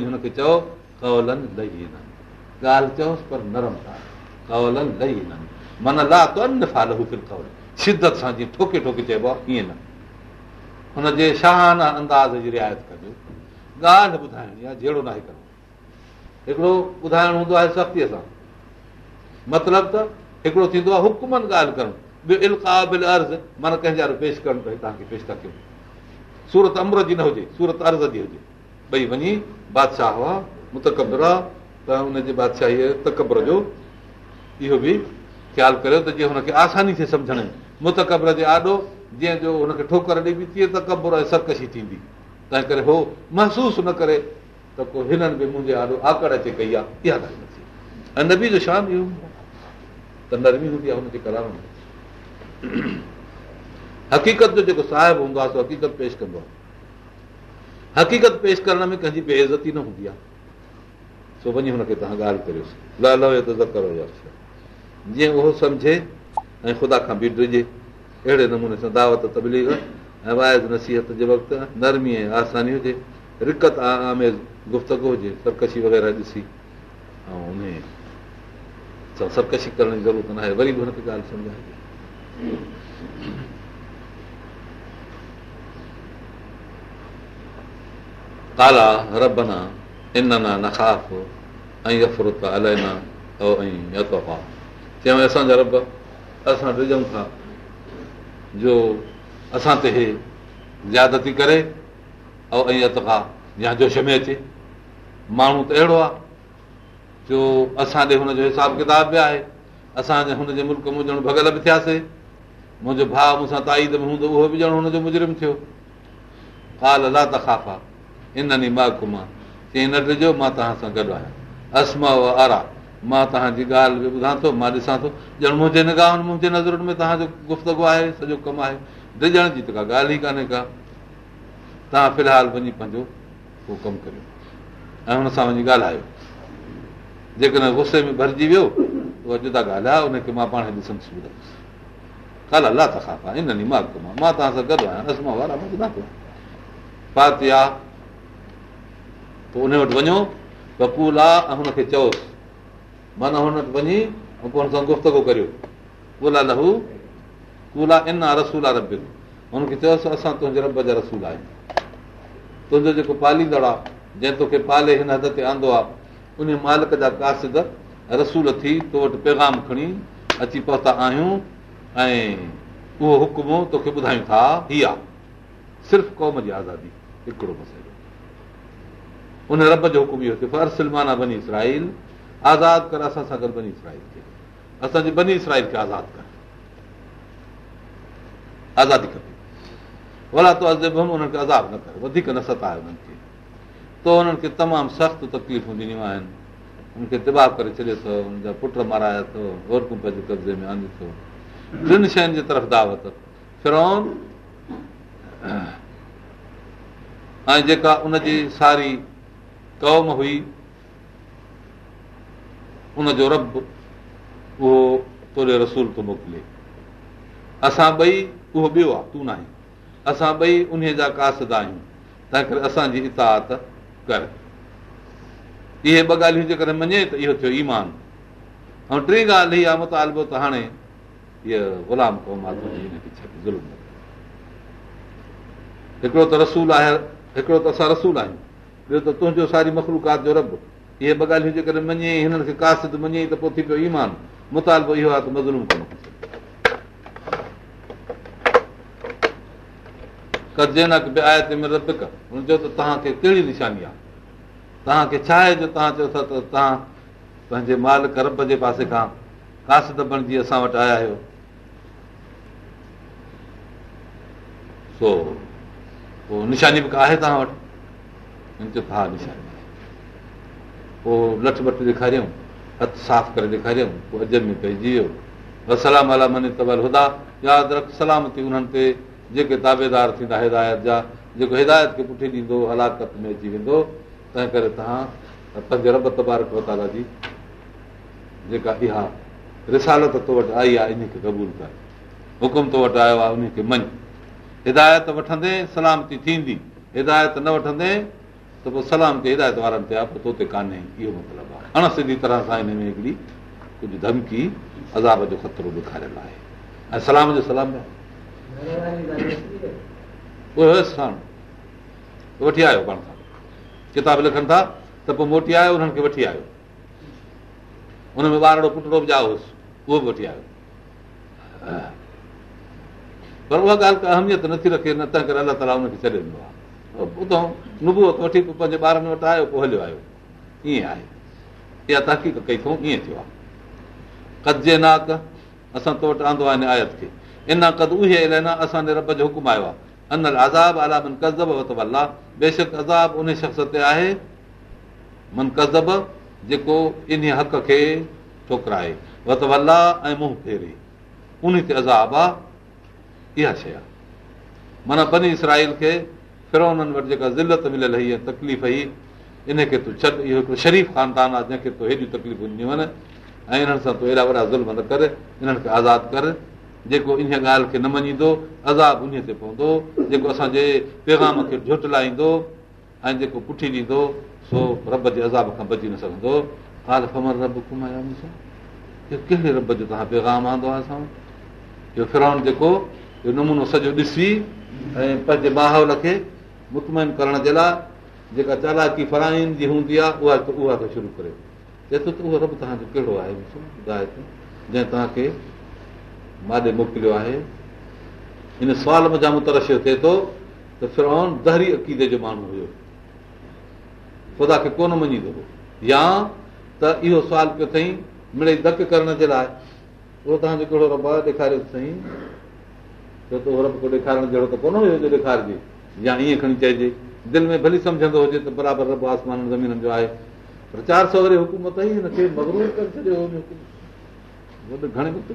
वञी शिदत सां जीअं ठोके ठोके चइबो आहे हुनजे शाहाना अंदाज़ जी रियायत कजो ॻाल्हि जहिड़ो नाहे आहे हिकिड़ो ॿुधाइणो हूंदो आहे सख़्तीअ सां मतिलबु त हिकिड़ो थींदो आहे हुकुमन ॻाल्हि करणु ॿियो इलकाबिल अर्ज़ माना कंहिंजा पेश करणु पए तव्हांखे पेश था कयूं सूरत अमृत जी न हुजे सूरत अर्ज़ जी हुजे ॿई वञी बादशाह हुआ मुतकबर आहे त हुनजी बादशाही तकबर जो इहो बि ख़्यालु करियो त जीअं हुनखे आसानी थिए सम्झण में मुतकबर जे आॾो जीअं जो हुनखे ठोकर ॾेई तीअं तकबर ऐं सरकशी थींदी तंहिं करे हो महसूसु न करे त पोइ हिननि बि मुंहिंजे आॾो आकड़ अचे कई आहे इहा ॻाल्हि न थी ऐं नबी जो शान इहो त नरमी हूंदी आहे हक़ीक़त जो जेको साहिबु हूंदो आहे सो हक़ीक़त पेश कंदो आहे हक़ीक़त पेश करण में कंहिंजी बेइज़ती न हूंदी आहे सो वञी हुनखे तव्हां ॻाल्हि करियोसि जीअं उहो सम्झे ऐं ख़ुदा खां बि हुजे अहिड़े नमूने सां दावत दावती ऐं वाइज़ नसीहत जे वक़्तु नरमी ऐं आसानी हुजे रिकत आमेज़ गुफ़्तगु हुजे सरकशी वग़ैरह ॾिसी ऐं उन सभु कशी करण जी ज़रूरत न आहे वरी बि हुनखे ॻाल्हि चयूं असांजा रब असां जो असां ते करे ऐं जोश में अचे माण्हू त अहिड़ो आहे जो असां ॾे हुन हिसाब किताब बि आहे असांजे हुनजे मुल्क में ॼण भॻल बि थियासीं मुंहिंजो भाउ मूंसां ताईद में हूंदो उहो बि ॼण हुनजो मुजरिम थियो काल अला लाता इन कुमा चई न ॾिजो मां तव्हां सां गॾु आहियां असमा असम आरा मां तव्हांजी ॻाल्हि बि ॿुधां थो मां ॾिसां थो ॼण मुंहिंजे निगाउनि मुंहिंजे नज़रुनि में तव्हांजो गुफ़्तगु आहे सॼो कमु आहे ॾिजण जी त का ॻाल्हि ई कान्हे का तव्हां फ़िलहालु वञी पंहिंजो उहो कमु करियो ऐं हुन सां वञी ॻाल्हायो जेकॾहिं गुसे में भरिजी वियो उहो अॼु था ॻाल्हायो उनखे मां पाण ॾिसंदुसि ॿुधंदुसि काला अला त मां मां तव्हां सां गॾु आहियां वारा मां ॿुधां पाती आहे पोइ उन वटि वञो बकूल आहे ऐं हुनखे चयोसि माना हुन वटि वञी ऐं पोइ हुन सां गुफ़्तगु करियो पूला लहू कूला इन आहे रसूल आहे रबियूं हुनखे चयोसि असां तुंहिंजे रब जा रसूल आहियूं तुंहिंजो जेको पालींदड़ आहे जंहिं तोखे पाले हिन हद ते आंदो आहे उन मालिक जा कासिद रसूल थी तो वटि पैगाम खणी अची पहुता आहियूं ऐं उहो हुकुम तोखे ॿुधायूं था आहे सिर्फ़ कौम जी आज़ादी हिकिड़ो मसइलो उन रब जो हुकुम इहो थिए सलमाना बनी इसराईल आज़ाद कर असां सां गॾु बनी बनीसराईल खे असांजे बनी इसराईल खे आज़ादु कर आज़ादी खपे भला तो अज़ब खे आज़ादु न कर वधीक न हुननि खे तो हुननि खे तमामु सख़्तु तकलीफ़ूं ॾिनियूं आहिनि हुनखे दिबा करे छॾियो अथव हुन जा पुट माराया अथव पंहिंजे कब्ज़े में अथव टिनि शयुनि जे तरफ़ दावत फिरोन ऐं जेका उनजी सारी क़ौम हुई उनजो रब उहो तोले रसूल थो मोकिले असां ॿई उहो ॿियो आहे तूं न आहीं असां ॿई उन जा कासिद आहियूं तंहिं करे असांजी इताहत कर इहे ॿ ॻाल्हियूं जेकॾहिं मञे त इहो थियो ईमान ऐं टी ॻाल्हि इहा मुतालबो त हाणे इहो ग़ुलाम क़ौम गुलामु हिकिड़ो त रसूल आहे हिकिड़ो त असां रसूल आहियूं ॿियो त तुंहिंजो सारी मखलूकात जो रब इहे ॿ ॻाल्हियूं जेकॾहिं मञे हिननि खे कासिद मञे त पोइ थी पियो ईमान मुतालबो इहो आहे त मज़लूम कोन्हे त जे न आहे तव्हांखे कहिड़ी आहे तव्हांखे छा आहे जो तव्हां चओ था त तव्हां पंहिंजे माल करब जे पासे खां कास त बणजी असां वटि आया आहियो तव्हां वटि पोइ लठ वठ ॾेखारियऊं हथ साफ़ करे ॾेखारियऊं पोइ अज सलामती उन्हनि ते जेके ताबेदार थींदा हिदायत जा जेको हिदायत खे पुठी ॾींदो हलाकत में अची वेंदो तंहिं करे तव्हां पंहिंजे रब तबारक वताला जी जेका इहा रिसालत तो वटि आई आहे इन खे क़बूल कर हुकुम तो वटि आयो आहे उनखे मञ हिदायत वठंदे सलामती थींदी हिदायत न वठंदे त पोइ सलामती हिदायत वारनि ते आहे पोइ तोते कान्हे इहो मतिलबु आहे अण सिधी तरह सां हिन में हिकिड़ी कुझु धमकी अज़ाब जो ख़तरो ॾेखारियल आहे ऐं सलाम जो सलाम आहे साण वठी आयो पाण सां किताब लिखनि था त पोइ मोटी आयो उन्हनि खे वठी आयो हुनमें ॿार पुटड़ो बिसि उहो बि वठी आयो पर उहा ॻाल्हि का अहमियत नथी रखे न तंहिं करे अलाह ताला हुनखे छॾे ॾिनो आहे उतां नुबूअ वठी पोइ पंहिंजे ॿारनि वटि आयो पोइ हलियो आयो ईअं आहे इहा तहक़ीक़ कई अथऊं ईअं थियो आहे कदजे नाक असां तो वटि आंदो आहियां आयत खे इना कद उहे असांजे रब जो हुकुम आयो आहे अनल कज़ब बेशक अज़ाब उन शख़्स ते आहे मन कज़ब जेको इन हक़ खे ठोकराए ऐं मुंहुं फेरे उन ते अज़ाब आहे इहा शइ आहे माना बनी इसराईल खे फिरोन वटि जेका ज़िलत मिलियल ही तकलीफ़ ई इन खे तूं छॾ इहो हिकिड़ो शरीफ़ ख़ानदान आहे जंहिंखे तूं हेॾियूं तकलीफ़ूं ॾिनियूं आहिनि ऐं इन्हनि सां तूं हेॾा वॾा ज़ुल्म न कर इन्हनि खे आज़ादु कर जेको इन ॻाल्हि खे न मञींदो अज़ाब उन ते पवंदो जेको असांजे पैगाम खे झुट लाहींदो ऐं जेको पुठी ॾींदो सो रब जे अज़ाब खां बची न सघंदो आल फमर रब हुकुमायो कहिड़े रब जो तव्हां पैगाम आंदो आहे असां इहो फिरोन जेको इहो नमूनो सॼो ॾिसी ऐं पंहिंजे माहौल खे मुतमइन करण जे लाइ जेका चालाकी फ़राइन जी हूंदी आहे उहा उहा त शुरू करे चए थो त उहो रब तव्हांजो कहिड़ो आहे जंहिं तव्हांखे माॼे मोकिलियो आहे हिन सुवाल मुंहिंजा रशियो थिए थो त फिरोन अक़ीदे जो माण्हू हुयो ख़ुदा खे कोन मञींदो हो या त इहो सुवाल पियो अथई मिड़ी धक करण जे लाइ उहो तव्हांजो कहिड़ो रब आहे ॾेखारियो सही रब को ॾेखारण जहिड़ो त कोन हुयो जो ॾेखारिजे या ईअं खणी चइजे दिलि में भली सम्झंदो हुजे त बराबरि रब आसमान जो आहे पर चारि सौ वरी हुकूमत ई हिनखे करे छॾियो घणे वक़्तु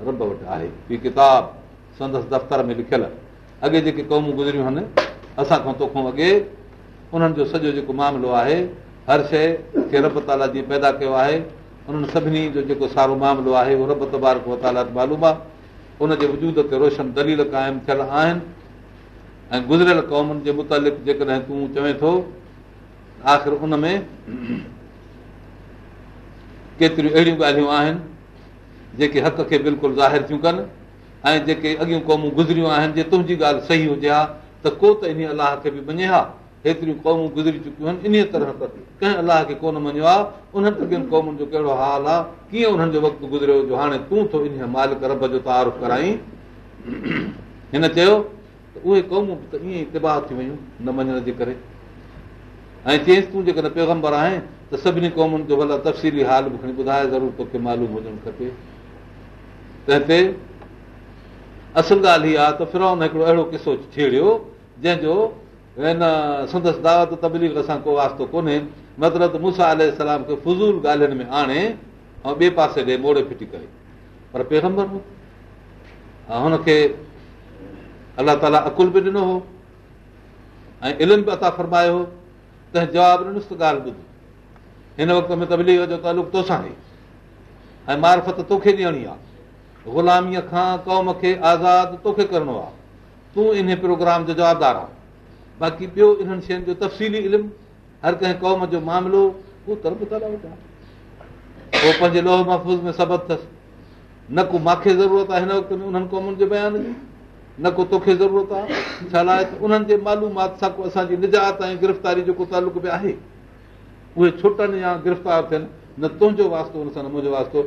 रब वटि आहे हीअ किताब संदसि दफ़्तर में लिखियल अॻे जेके क़ौमूं गुज़रियूं आहिनि असां खां तोखो अॻे उन्हनि जो सॼो जेको मामिलो आहे हर शइ खे रब ताला जीअं पैदा कयो आहे उन्हनि सभिनी जो जेको सारो मामिलो आहे उहो रब तबार मालूम उन जे वजूद ते रोशन दलील क़ाइमु थियल आहिनि ऐं गुज़रियल क़ौमुनि जे मुतालिक जेकॾहिं तूं चवे थो आख़िर उन में केतिरियूं अहिड़ियूं ॻाल्हियूं आहिनि जेके हक़ खे बिल्कुलु ज़ाहिर थियूं कनि ऐं जेके अॻियूं क़ौमूं गुज़रियूं आहिनि जे तुंहिंजी ॻाल्हि सही हुजे हा त को त इन अलाह खे बि मञे हा हेतिरियूं क़ौमूं गुज़री चुकियूं आहिनि इन तरह त कंहिं अलाह खे कोन मञियो आहे उन्हनि अॻियुनि क़ौमुनि जो कहिड़ो हाल आहे कीअं उन्हनि जो वक़्तु गुज़रियो जो हाणे तूं थो इन मालिक रब जो तारफ कराई हिन चयो त उहे क़ौमूं त ईअं ई तिबाह थी वियूं न मञण जे करे ऐं चयईंसि तूं जेकॾहिं पैगम्बर आहे त सभिनी क़ौमुनि जो भला तफ़सीली हाल बि खणी ॿुधाए ज़रूरु तोखे मालूम हुजणु खपे त हिते असुल ॻाल्हि हीअ त फिरोन हिकिड़ो अहिड़ो किसो छेड़ियो जंहिंजो हिन संदसि दावत तबलीग सां को वास्तो कोन्हे मतिलबु त अल सलाम खे फज़ूल ॻाल्हियुनि में आणे ऐं ॿिए पासे ॾे मोड़े फिटी करे पर पियो नंबर खे अल्ला ताला अकुल बि ॾिनो हो ऐं इल्म बि अता फरमायो हो तंहिं जवाबु ॾिनुसि त ॻाल्हि ॿुध हिन वक़्त में तबलीग जो तालुक तोसां ॾे ऐं मारफत तोखे ॾियणी आहे गुलामीअ खां कौम खे आज़ादु तोखे करिणो आहे तूं इन प्रोग्राम जो जवाबदारु आहे बाक़ी ॿियो इन्हनि शयुनि जो तफ़सीली इल्मु हर कंहिं क़ौम जो मामिलो उहो पंहिंजे लोह महफ़ूज़ में सबबु अथसि न को मूंखे ज़रूरत आहे हिन वक़्त में उन्हनि क़ौमुनि जे बयान जी न को तोखे ज़रूरत आहे छा लाइ उन्हनि जे मालूमात सां को असांजी निजात ऐं गिरफ़्तारी जो तालुक बि आहे उहे छुटनि या गिरफ़्तार थियनि न तुंहिंजो वास्तो हुन सां न मुंहिंजो वास्तो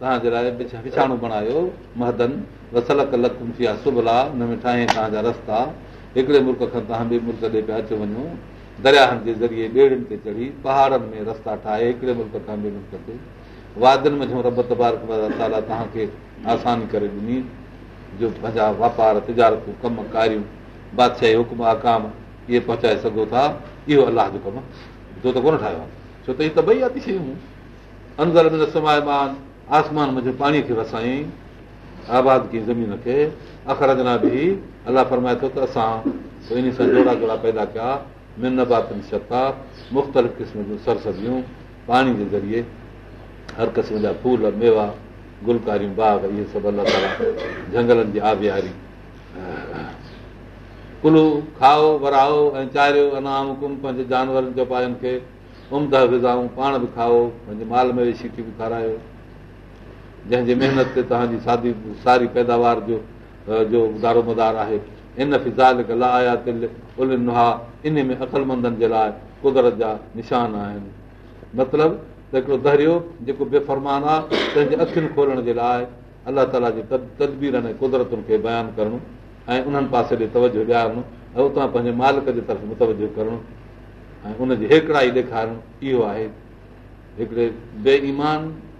तव्हांजे लाइ विछाणो बणायो रस्ता हिकिड़े मुल्क़ अचो वञो दरियाहनि जे ज़रिए ॿेड़ियुनि ते चढ़ी पहाड़नि में रस्ता ठाहे हिकिड़े मुल्क खां वादियुनि तव्हांखे आसानी करे ॾिनी जो पंहिंजा वापार तिजारतूं कम कारियूं बादशाही हुकुम आकाम इहे पहुचाए सघो था इहो अलाह जो कमु जो त कोन ठाहियो आहे छो त आसमान मुंहिंजे पाणीअ खे वसायईं आबाद कई ज़मीन खे अखर अञा बि अलाह फरमाए थो त असां इन सां जोड़ा जोड़ा पैदा कया मिन बातनि शता मुख़्तलिफ़ क़िस्म जूं सर पाणी जे ज़रिए हर क़िस्म जा फूल मेवा गुलकारियूं बाग इहे सभु अलाह ताला झंगलनि जी आबिहारी कुलू खाओ वराओ ऐं चाढ़ियो अञा हुकुम पंहिंजे जानवरनि जे पायुनि खे उमदा विज़ाऊं पाण बि खाओ पंहिंजे माल मवेशी खे बि खारायो जंहिं महिनत ते तव्हांजी सादी सारी पैदावार जो जो दारो मदार आहे इन फिज़ाल आया तिल उल नुहा इन में अकलमंदनि जे लाइ कुदरत जा निशान आहिनि मतिलबु त हिकिड़ो दहरियो जेको बेफ़रमान आहे पंहिंजे अखियुनि खोलण जे लाइ अलाह ताला जे तदबीरनि ऐं क़ुदरतुनि खे बयानु करणु ऐं उन्हनि पासे ॾे तवजो ॾियारणो ऐं उतां पंहिंजे मालिक जे तरफ़ मुतवजो करणु ऐं उनजी हेकड़ाई ॾेखारणु इहो आहे हिकड़े बेईमान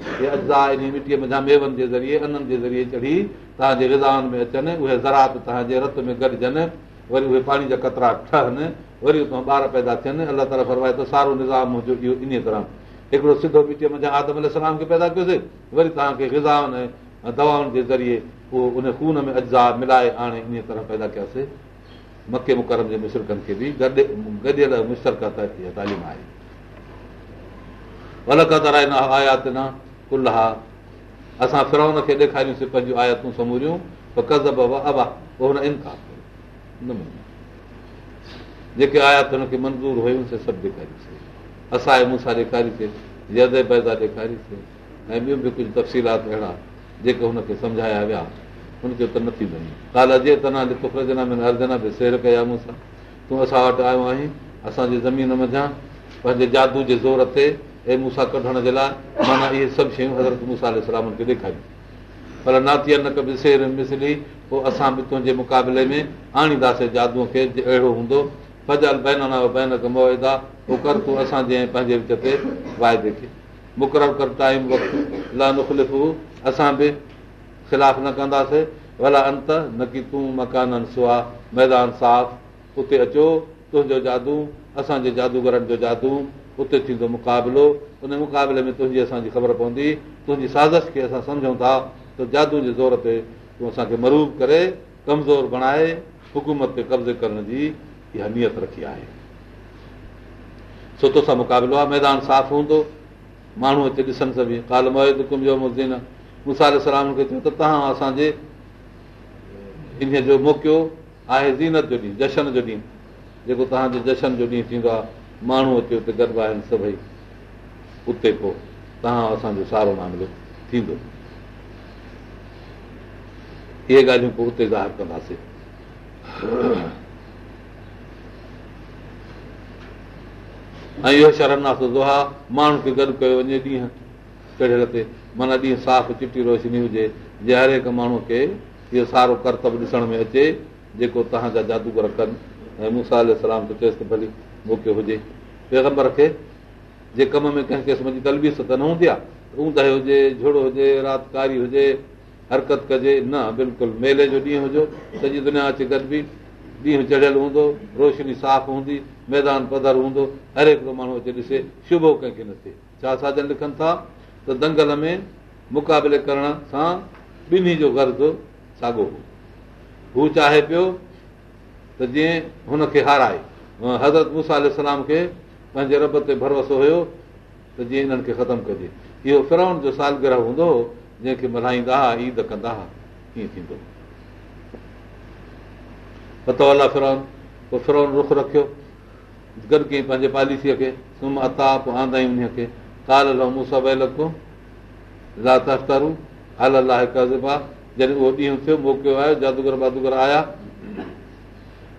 इहे अजा इन मिटीअ में मेवनि जे ज़रिए अननि जे ज़रिए चढ़ी तव्हांजे गिज़ाउनि में अचनि उहे ज़रात तव्हांजे रत में गॾजनि वरी उहे पाणी जा कतरा ठहनि वरी उतां ॿार पैदा थियनि अलाह ताला फरमाए त सारो निज़ाम इहो इन तरह हिकिड़ो सिधो मिटीअ मंझां आदम सलाम खे पैदा कयोसीं वरी तव्हांखे ग़िज़ाउनि ऐं दवाउनि जे ज़रिए उहो उन खून में अजा मिलाए आणे इन तरह पैदा कयासीं मके मुकरम जे मुश्कर्कनि खे बि गॾियल तालीम आहे अलॻि आयात न कुल हा असांखे ॾेखारियूं पंहिंजूं आयातूं समूरियूं असांजे मूंसां ॾेखारीसीं ऐं ॿियूं बि कुझु तफ़सीलात अहिड़ा जेके हुनखे सम्झाया विया हुनखे त नथी मञे ॻाल्हि अॼु तरजना बि सेर कया मूंसां तूं असां वटि आयो आहीं असांजी ज़मीन मंझां पंहिंजे जादू जे ज़ोर ते ऐं मूंसां कढण जे लाइ माना इहे सभु शयूं हज़रत मूंसा खे ॾेखारियूं पर नातीअ न किसे मिसली पोइ असां बि तुंहिंजे मुक़ाबले में आणींदासीं जादूअ खे अहिड़ो हूंदो फजल बहन बहना पोइ कर तूं असांजे पंहिंजे विच ते वाइदे खे मुक़ररु कर टाइम वक़्तु असां बि ख़िलाफ़ु न कंदासीं भला अंत न की तूं मकाननि सोहा मैदान साफ़ उते अचो तुंहिंजो जादू असांजे जादूगरनि जो जादू उते थींदो मुक़ाबिलो उन मुक़ाबले में तुंहिंजी असांजी ख़बर पवंदी तुंहिंजी साज़िश खे असां सम्झूं था त जादू जे ज़ोर ते तूं असांखे मरूब करे कमज़ोर बणाए हुकूमत ते कब्ज़े करण जी इहा नियत रखी आहे सो मुक़ाबिलो आहे मैदान साफ़ु हूंदो माण्हू हिते ॾिसनि सभिनि काल मोहिद कुम जो खे चयो त तव्हां असांजे इन जो मौकियो आहे ज़ीनत जो ॾींहुं जशन जो ॾींहुं जेको तव्हांजे जशन जो ॾींहुं थींदो आहे माण्हू अचे गॾु आहिनि सभई उते पोइ तव्हां असांजो सारो मामिलो थींदो इहे ॻाल्हियूं पोइ उते ज़ाहिर कंदासीं ऐं इहो माण्हू खे गॾु कयो वञे ॾींहं चढ़ियल ते माना ॾींहुं साफ़ चिटी रोशनी हुजे हर हिकु माण्हू खे इहो सारो कर्तव ॾिसण में अचे जेको तव्हांजा जादूगर कनि ऐं मूंसा सलाम चएसि त भली मौकियो हुजे पैगंबर खे जे कम में कंहिं किस्म जी तलबीस त न हूंदी आहे ऊंदहि हुजे झोड़ो हुजे राति कारी हुजे हरकत कजे न बिल्कुलु मेले जो ॾींहुं हुजो सॼी दुनिया अचे करे बि ॾींहुं चढ़ियलु हूंदो रोशनी साफ़ हूंदी मैदान पधर हूंदो हर हिकिड़ो माण्हू अचे ॾिसे शुभो कंहिंखे न थिए छा साधन लिखनि था त दंगल में मुकाबिले करण सां ॿिन्ही जो गर्ज़ साॻो हो हू चाहे पियो त जीअं हुनखे हाराए हज़रत खे पंहिंजे रब ते भरोसो हुयो त जीअं हिननि खे ख़तमु कजे इहो फिरोन जो सालगिरह हूंदो हो जंहिंखे मल्हाईंदा हुआ ईद कंदा हुआ कीअं थींदो फिरोन पोइ फिरोन रुख रखियो गॾु कई पंहिंजे पॉलिसीअ खे सुम अता पोइ आंदाई उन खे काल अलाह कज़बा जॾहिं उहो ॾींहुं थियो मोकिलियो आयो जादूगर वादूगर आया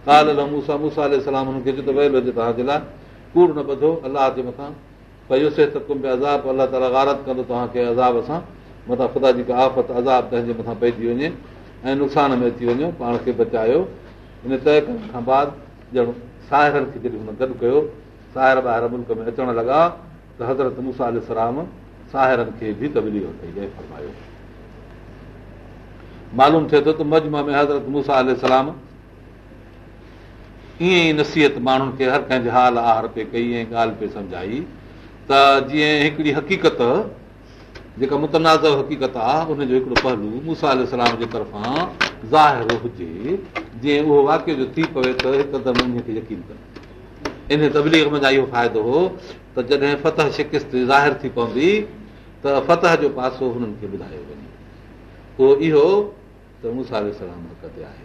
न बधो अलाहतिया ग़ारत कंदो तव्हांखे अज़ाब सां ख़ुदा जी आफ़त अज़ाब ऐं नुक़सान में अची वञो पाण खे बचायो इन तय करण खां बाद ॼण साहिड़ी हुन गॾु कयो साहिर ॿाहिरि मुल्क में अचणु लॻा त हज़रत मुसा सलाम साहिरनि खे बि तबली मालूम थे थो त मजमाह में हज़रत मुसा सलाम ईअं ई नसीहत माण्हुनि खे हर कंहिंजे हाल आहार पे कई ऐं ॻाल्हि पे सम्झाई त जीअं हिकिड़ी हक़ीक़त जेका मुतनाज़ हक़ीक़त आहे उनजो हिकिड़ो पहलू मूसा इस्लाम जे तरफ़ां ज़ाहिर हुजे जीअं उहो वाक्य जो थी पवे त हिकदमि उन खे यकीन कनि इन तबलीग में इहो फ़ाइदो हो त जॾहिं फतह शिकिस्त ज़ाहिर थी पवंदी त फतह जो पासो हुननि खे ॿुधायो वञे उहो इहो त मूसा इस्लाम हक़ ते आहे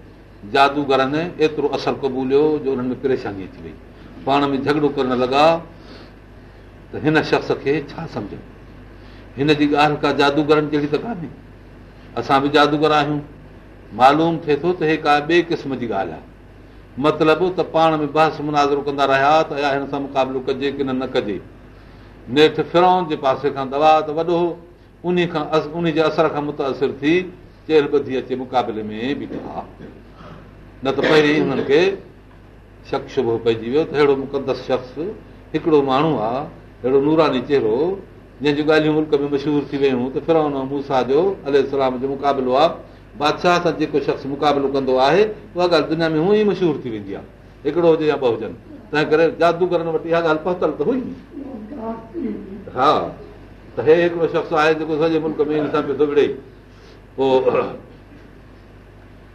जादूगरनि एतिरो असरु क़बूलियो जो उन्हनि में परेशानी अची वई पाण में झगड़ो करणु लॻा त हिन शख्स खे छा सम्झो हिन जी ॻाल्हि का जादूगरनि जहिड़ी त कान्हे असां बि जादूगर आहियूं मालूम थिए थो त हे का ॿिए क़िस्म जी ॻाल्हि आहे मतिलबु त पाण में बहस मुनाज़िरो कंदा रहिया त या हिन सां मुक़ाबिलो कजे की न न कजे नेठि फिरोन जे पासे खां दवा त वॾो हो उन उन खां जे असर खां मुतासिर थी ॿधी अचे मुक़ाबले में बीठा न त पहिरीं हुननि खे हुनखे शुभ पइजी वियो त अहिड़ो मुक़दस शख़्स हिकिड़ो माण्हू आहे अहिड़ो नूरानी चहिरो जंहिंजूं ॻाल्हियूं मुल्क में मशहूरु थी वियूं त मूसा जो जो मुक़ाबिलो आहे बादशाह सां जेको शख़्स मुक़ाबिलो कंदो आहे उहा ॻाल्हि दुनिया में हूअं ई मशहूरु थी वेंदी आहे हिकिड़ो हुजे या ॿ हुजनि तंहिं करे जादू करण वटि इहा ॻाल्हि पहुतल त हुई हा त हे हिकिड़ो शख़्स आहे जेको सॼे मुल्क में हिन सां पियो थो विड़े पोइ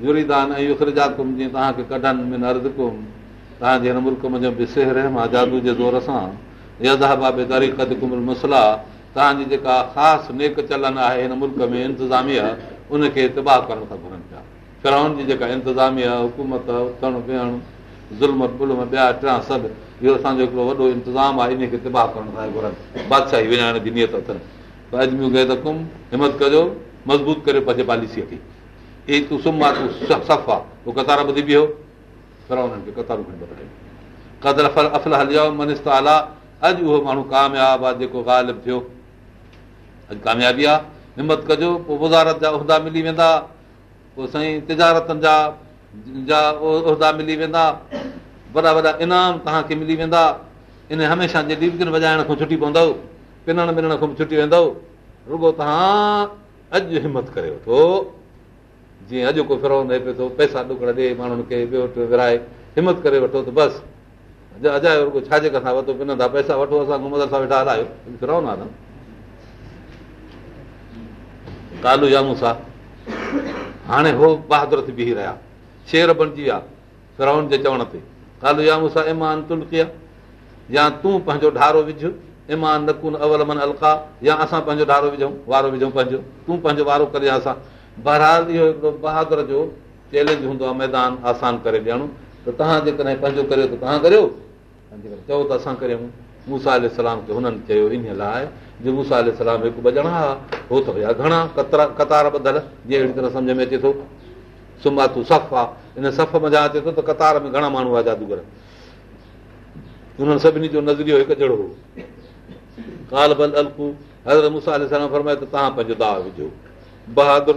ज़रीदान ऐं कुम जीअं तव्हांखे कढनि में नर्द कुम तव्हांजे हिन मुल्क में बि रहम आहे जे ज़ोर सां या बाबे तारी मुसला तव्हांजी जेका ख़ासि नेक चलन आहे हिन मुल्क में इंतिज़ामिया उनखे तिबा करण था घुरनि पिया जी जेका इंतिज़ामिया हुकूमत उथणु ज़ुल्म ॿिया टिया सभु इहो असांजो हिकिड़ो वॾो इंतिज़ाम आहे इनखे करण था घुरनि बादशाही विञाइण जी त हिमत कजो मज़बूत करे पंहिंजे पॉलिसीअ खे माण्हू कामयाब आहे जेको ग़ालि थियो अॼु कामयाबी आहे हिमत कजो पोइ वज़ारत जा उहिदा मिली वेंदा पोइ साईं तिजारतनि जा जा उहिदा मिली वेंदा वॾा वॾा इनाम तव्हांखे मिली वेंदा इन हमेशह जे डिविजन वॼाइण खां छुटी पवंदव पिनण मिलण खां बि छुटी वेंदव रुगो तव्हां अॼु हिमत करे वठो जीअं अॼु को फिरोन ॾे पियो थो पैसा ॾुकड़ ॾे माण्हुनि खे ॿियो विराए हिमत करे वठो त बसि बस अजो छाजे वठो पैसा वठो असां घुमंद सां वेठा हलायो फिरोन आहे न कालू यामू सां हाणे हो बहादुर थी बीह रहिया शेर बणिजी विया फिरोन जे चवण ते कालू यामू सां ईमान तुलकिया या तूं पंहिंजो ढारो विझ ईमान नकुल अवलमन अलका या असां पंहिंजो ढारो विझूं वारो विझूं पंहिंजो तूं पंहिंजो वारो करे असां बहिराल बहादुर जो चैलेंज हूंदो आहे मैदान आसान करे ॾियणो त तव्हां जेकॾहिं पंहिंजो करियो त चओ त असां चयो इन कतार जीअं तरह सम्झ में अचे थो तूं सफ़ आहे इन घणा माण्हू जादूगर जहिड़ो हो तव्हां पंहिंजो दा विझो बहादुर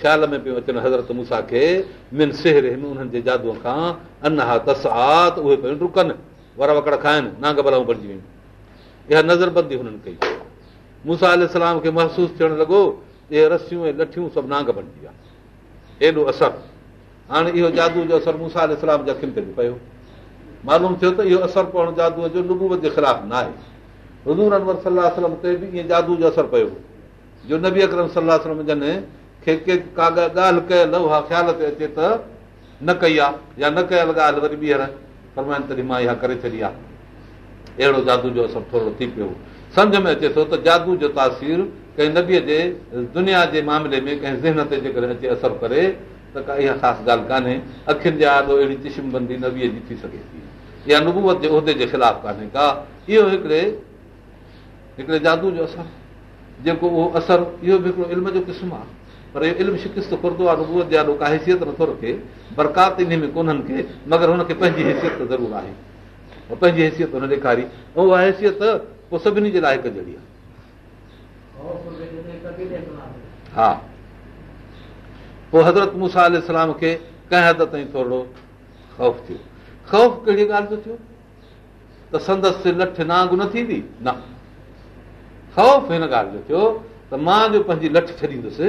ख़्याल में पियूं अचनि हज़रत मूंसा खे मिन सिहर उन्हनि जे जादूअ खां उहे पियूं अना वर वकड़ खाइनि नांग भरिजी वियूं इहा नज़रबंदी हुननि कई मुसा खे महसूसु थियणु लॻो इहे रसियूं ऐं लठियूं सभु नांग बणजी विया एॾो असरु हाणे इहो जादू जो असरु जे अखियुनि ते बि पियो मालूम थियो त इहो असरु पवंदो जादूअ जो लुबूबत जे ख़िलाफ़ु न आहे हज़ूर अनवर सलाह ते बि ईअं जादू जो असरु पियो जो नबी अकरम सलाह जन काग ॻाल्हि कयल उहा ख़्याल ते अचे त न कई आहे या न कयल ॻाल्हि वरी ॿीहर फरमाइनि तॾहिं मां इहा करे छॾी आहे अहिड़ो जादू जो असरु थोरो थी पियो सम्झ में अचे थो त जादू जो तासीर कंहिं नबीअ जे दुनिया जे मामले में कंहिं ज़हन ते जेकॾहिं अचे असरु करे त का इहा ख़ासि ॻाल्हि कान्हे अखियुनि जे आॾो अहिड़ी चिश्म नबीअ जी थी सघे थी इहा नुबूत जे उहिदे जे ख़िलाफ़ु कान्हे का इहो हिकिड़े हिकिड़े जादू जो असरु जेको उहो असरु इहो बि हिकिड़ो इल्म जो क़िस्म आहे पर इहो हैसियत नथो रखे बरकात में पंहिंजी हैसियत ज़रूरु आहे पंहिंजी हैसियत हैसियत पोइ सभिनी आहे कंहिं हद ताईं थोरो कहिड़ी त संदसि लठ नांग न थींदी न थियो त मां जो पंहिंजी लठ छॾींदुसि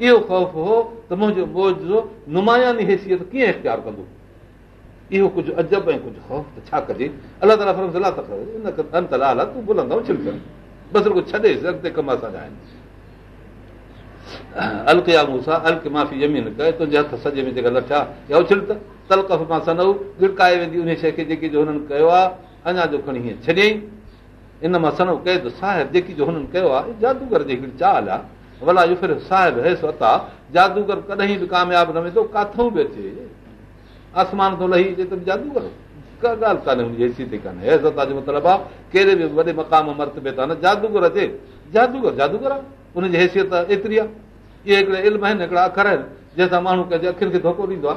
इहो ख़ौफ़ हो त मुंहिंजो बोझ हैसियत कीअं इख़्तियार कंदो इहो कुझु अजब ऐं कुझु छा कजे अलाह हथ सॼे में जेका लछाफ़ मां सनो गिड़काए वेंदी शइ खे जेकी कयो आहे अञा छॾियईं इन मां सनो कयो आहे जादूगर जी हिकिड़ी चाल आहे भला जादूगर ई कान्हेगर जादूगर आहे हुनजी हैसियत आहिनि हिकिड़ा अख़र आहिनि जंहिं सां माण्हू अखियुनि खे धोको ॾींदो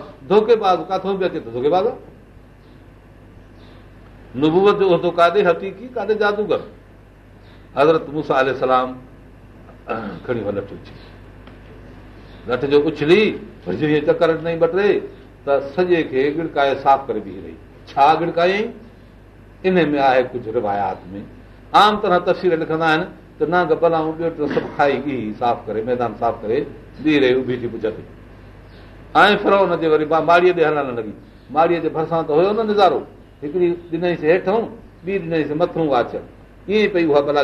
आहे हज़रत मुलाम खणी वञ जो उछली चकर त सॼे खे गिड़काए साफ़ करे बीह रही छा गिड़कायई इन में आहे कुझु रिवायात में आम तरह तस्वीर लिखंदा आहिनि त न भला खाई साफ़ करे मैदान साफ़ करे बीह रही उभी थी फिराउन ते वरी माड़ीअ ते हलणु लॻी माड़ीअ जे भरिसां त हुयो न नज़ारो हिकिड़ी ॾिनईसीं हेठांइसीं मथां ईअं पई उहा भला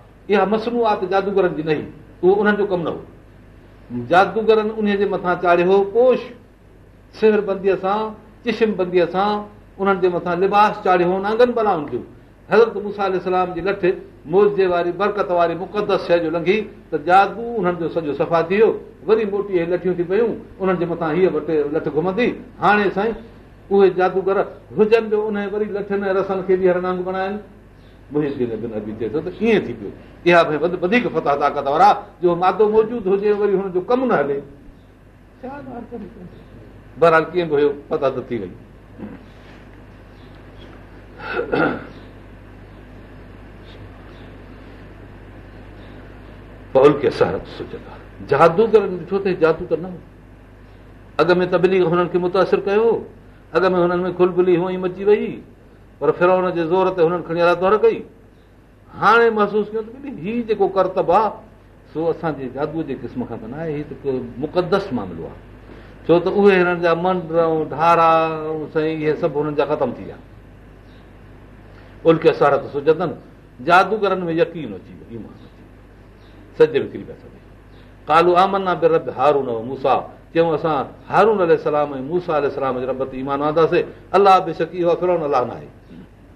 इहा मसलूआ त जादूगरनि जी न हुई उहो उन्हनि जो कमु न हो जादूगरनि उन जे मथां चाढ़ियो कोश सिहर बंदीअ सां चिशिम बंदीअ सां उन्हनि जे मथां लिबास चाढ़ियो नांगनि बलाउनि जो हज़त मुसा लठ मोर वारी बरकत वारी मुक़दस शइ जो लंघी त जादू उन्हनि जो सॼो सफ़ा थी वियो वरी मोटी इहे लठियूं थी पयूं उन्हनि जे मथां हीअ लठ घुमंदी हाणे साईं उहे जादूगर हुजनि जो उन वरी लठनि ऐं रसनि खे बि हर नांगु बणाइनि वधीक कमु न हले बहर जादू त ॾिठो त जादू त न अॻ में तबली हुननि खे मुतासिर कयो अॻ में खुलबुली हुअं मची वई पर फिरोन जे ज़ोर ते हुननि खणी अला दौर कई हाणे महसूसु कयो हीउ जेको कर्तब आहे असांजे जादूअ जे क़िस्म खां त न आहे हीउ त को मामिलो आहे छो त उहे साईं इहे सभु ख़तमु थी विया उल्के असार त सोचंदनि जादूगरनि में यकीन अची वियो सॼे विकिरी पिया कालू आमन मूसा चऊं असां हारून अल इहो फिरौन अलाह न आहे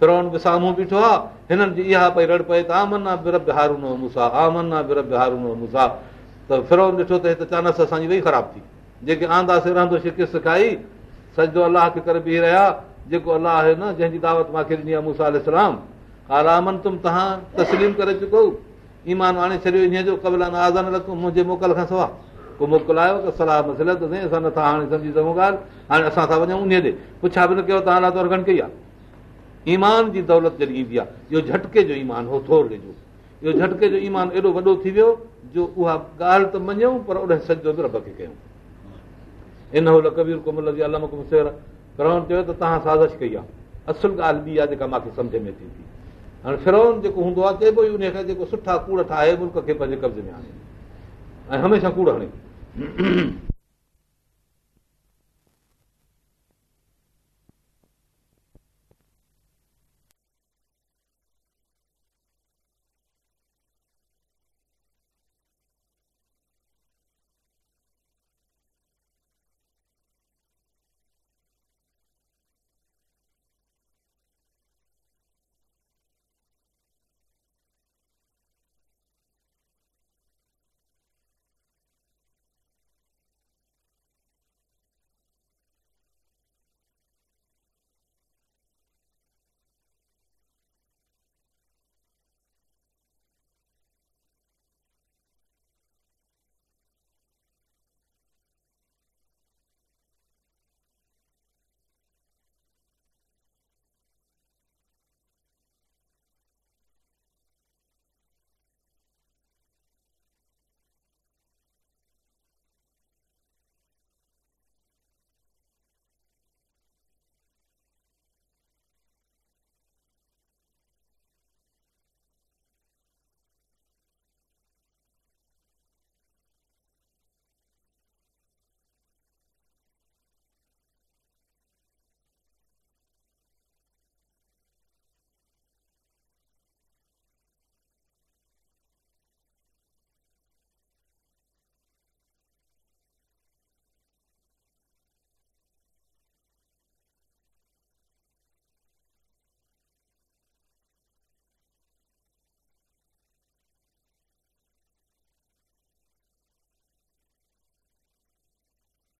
फिरोन बि साम्हूं बीठो आहे हिननि जी इहा पई रड़ मूंसा त फिरोन ॾिठो त हिते चानस असांजी वेही ख़राब थी जेके आंदासीं रहंदो खाई सॼो अलाह खे करे बीह रहिया जेको अलाह आहे न जंहिंजी दावत मूंखे ॾिनी आहे अलाम मुसा तुम तव्हां तस्लीम करे चुको ईमान आणे छॾियो इन जो कबला न आज़ा न रखो मुंहिंजे मोकल खां सवा को मोकल आयो त सलाह मसलत असां नथा हाणे सम्झी सघूं ॻाल्हि हाणे असां था वञूं उन ॾे पुछा बि न कयो तव्हां अलाह तौर कई आहे ईमान जी दौलत जॾहिं ईंदी आहे इहो झटके जो ईमान हो थोर जो इहो झटके जो ईमान एॾो वॾो थी वियो जो उहा ॻाल्हि त मञूं पर उन सॼो बि रब खे कयूं इन हो लकबीर फिरोन चयो त तव्हां साज़िश कई आहे असुल ॻाल्हि ॿी आहे जेका मूंखे सम्झ में अचे थी हाणे फिरोन जेको हूंदो आहे चइबो ई उनखे जेको सुठा कूड़ ठाहे मुल्क खे पंहिंजे कब्ज़े में आणे ऐं हमेशह कूड़ हणे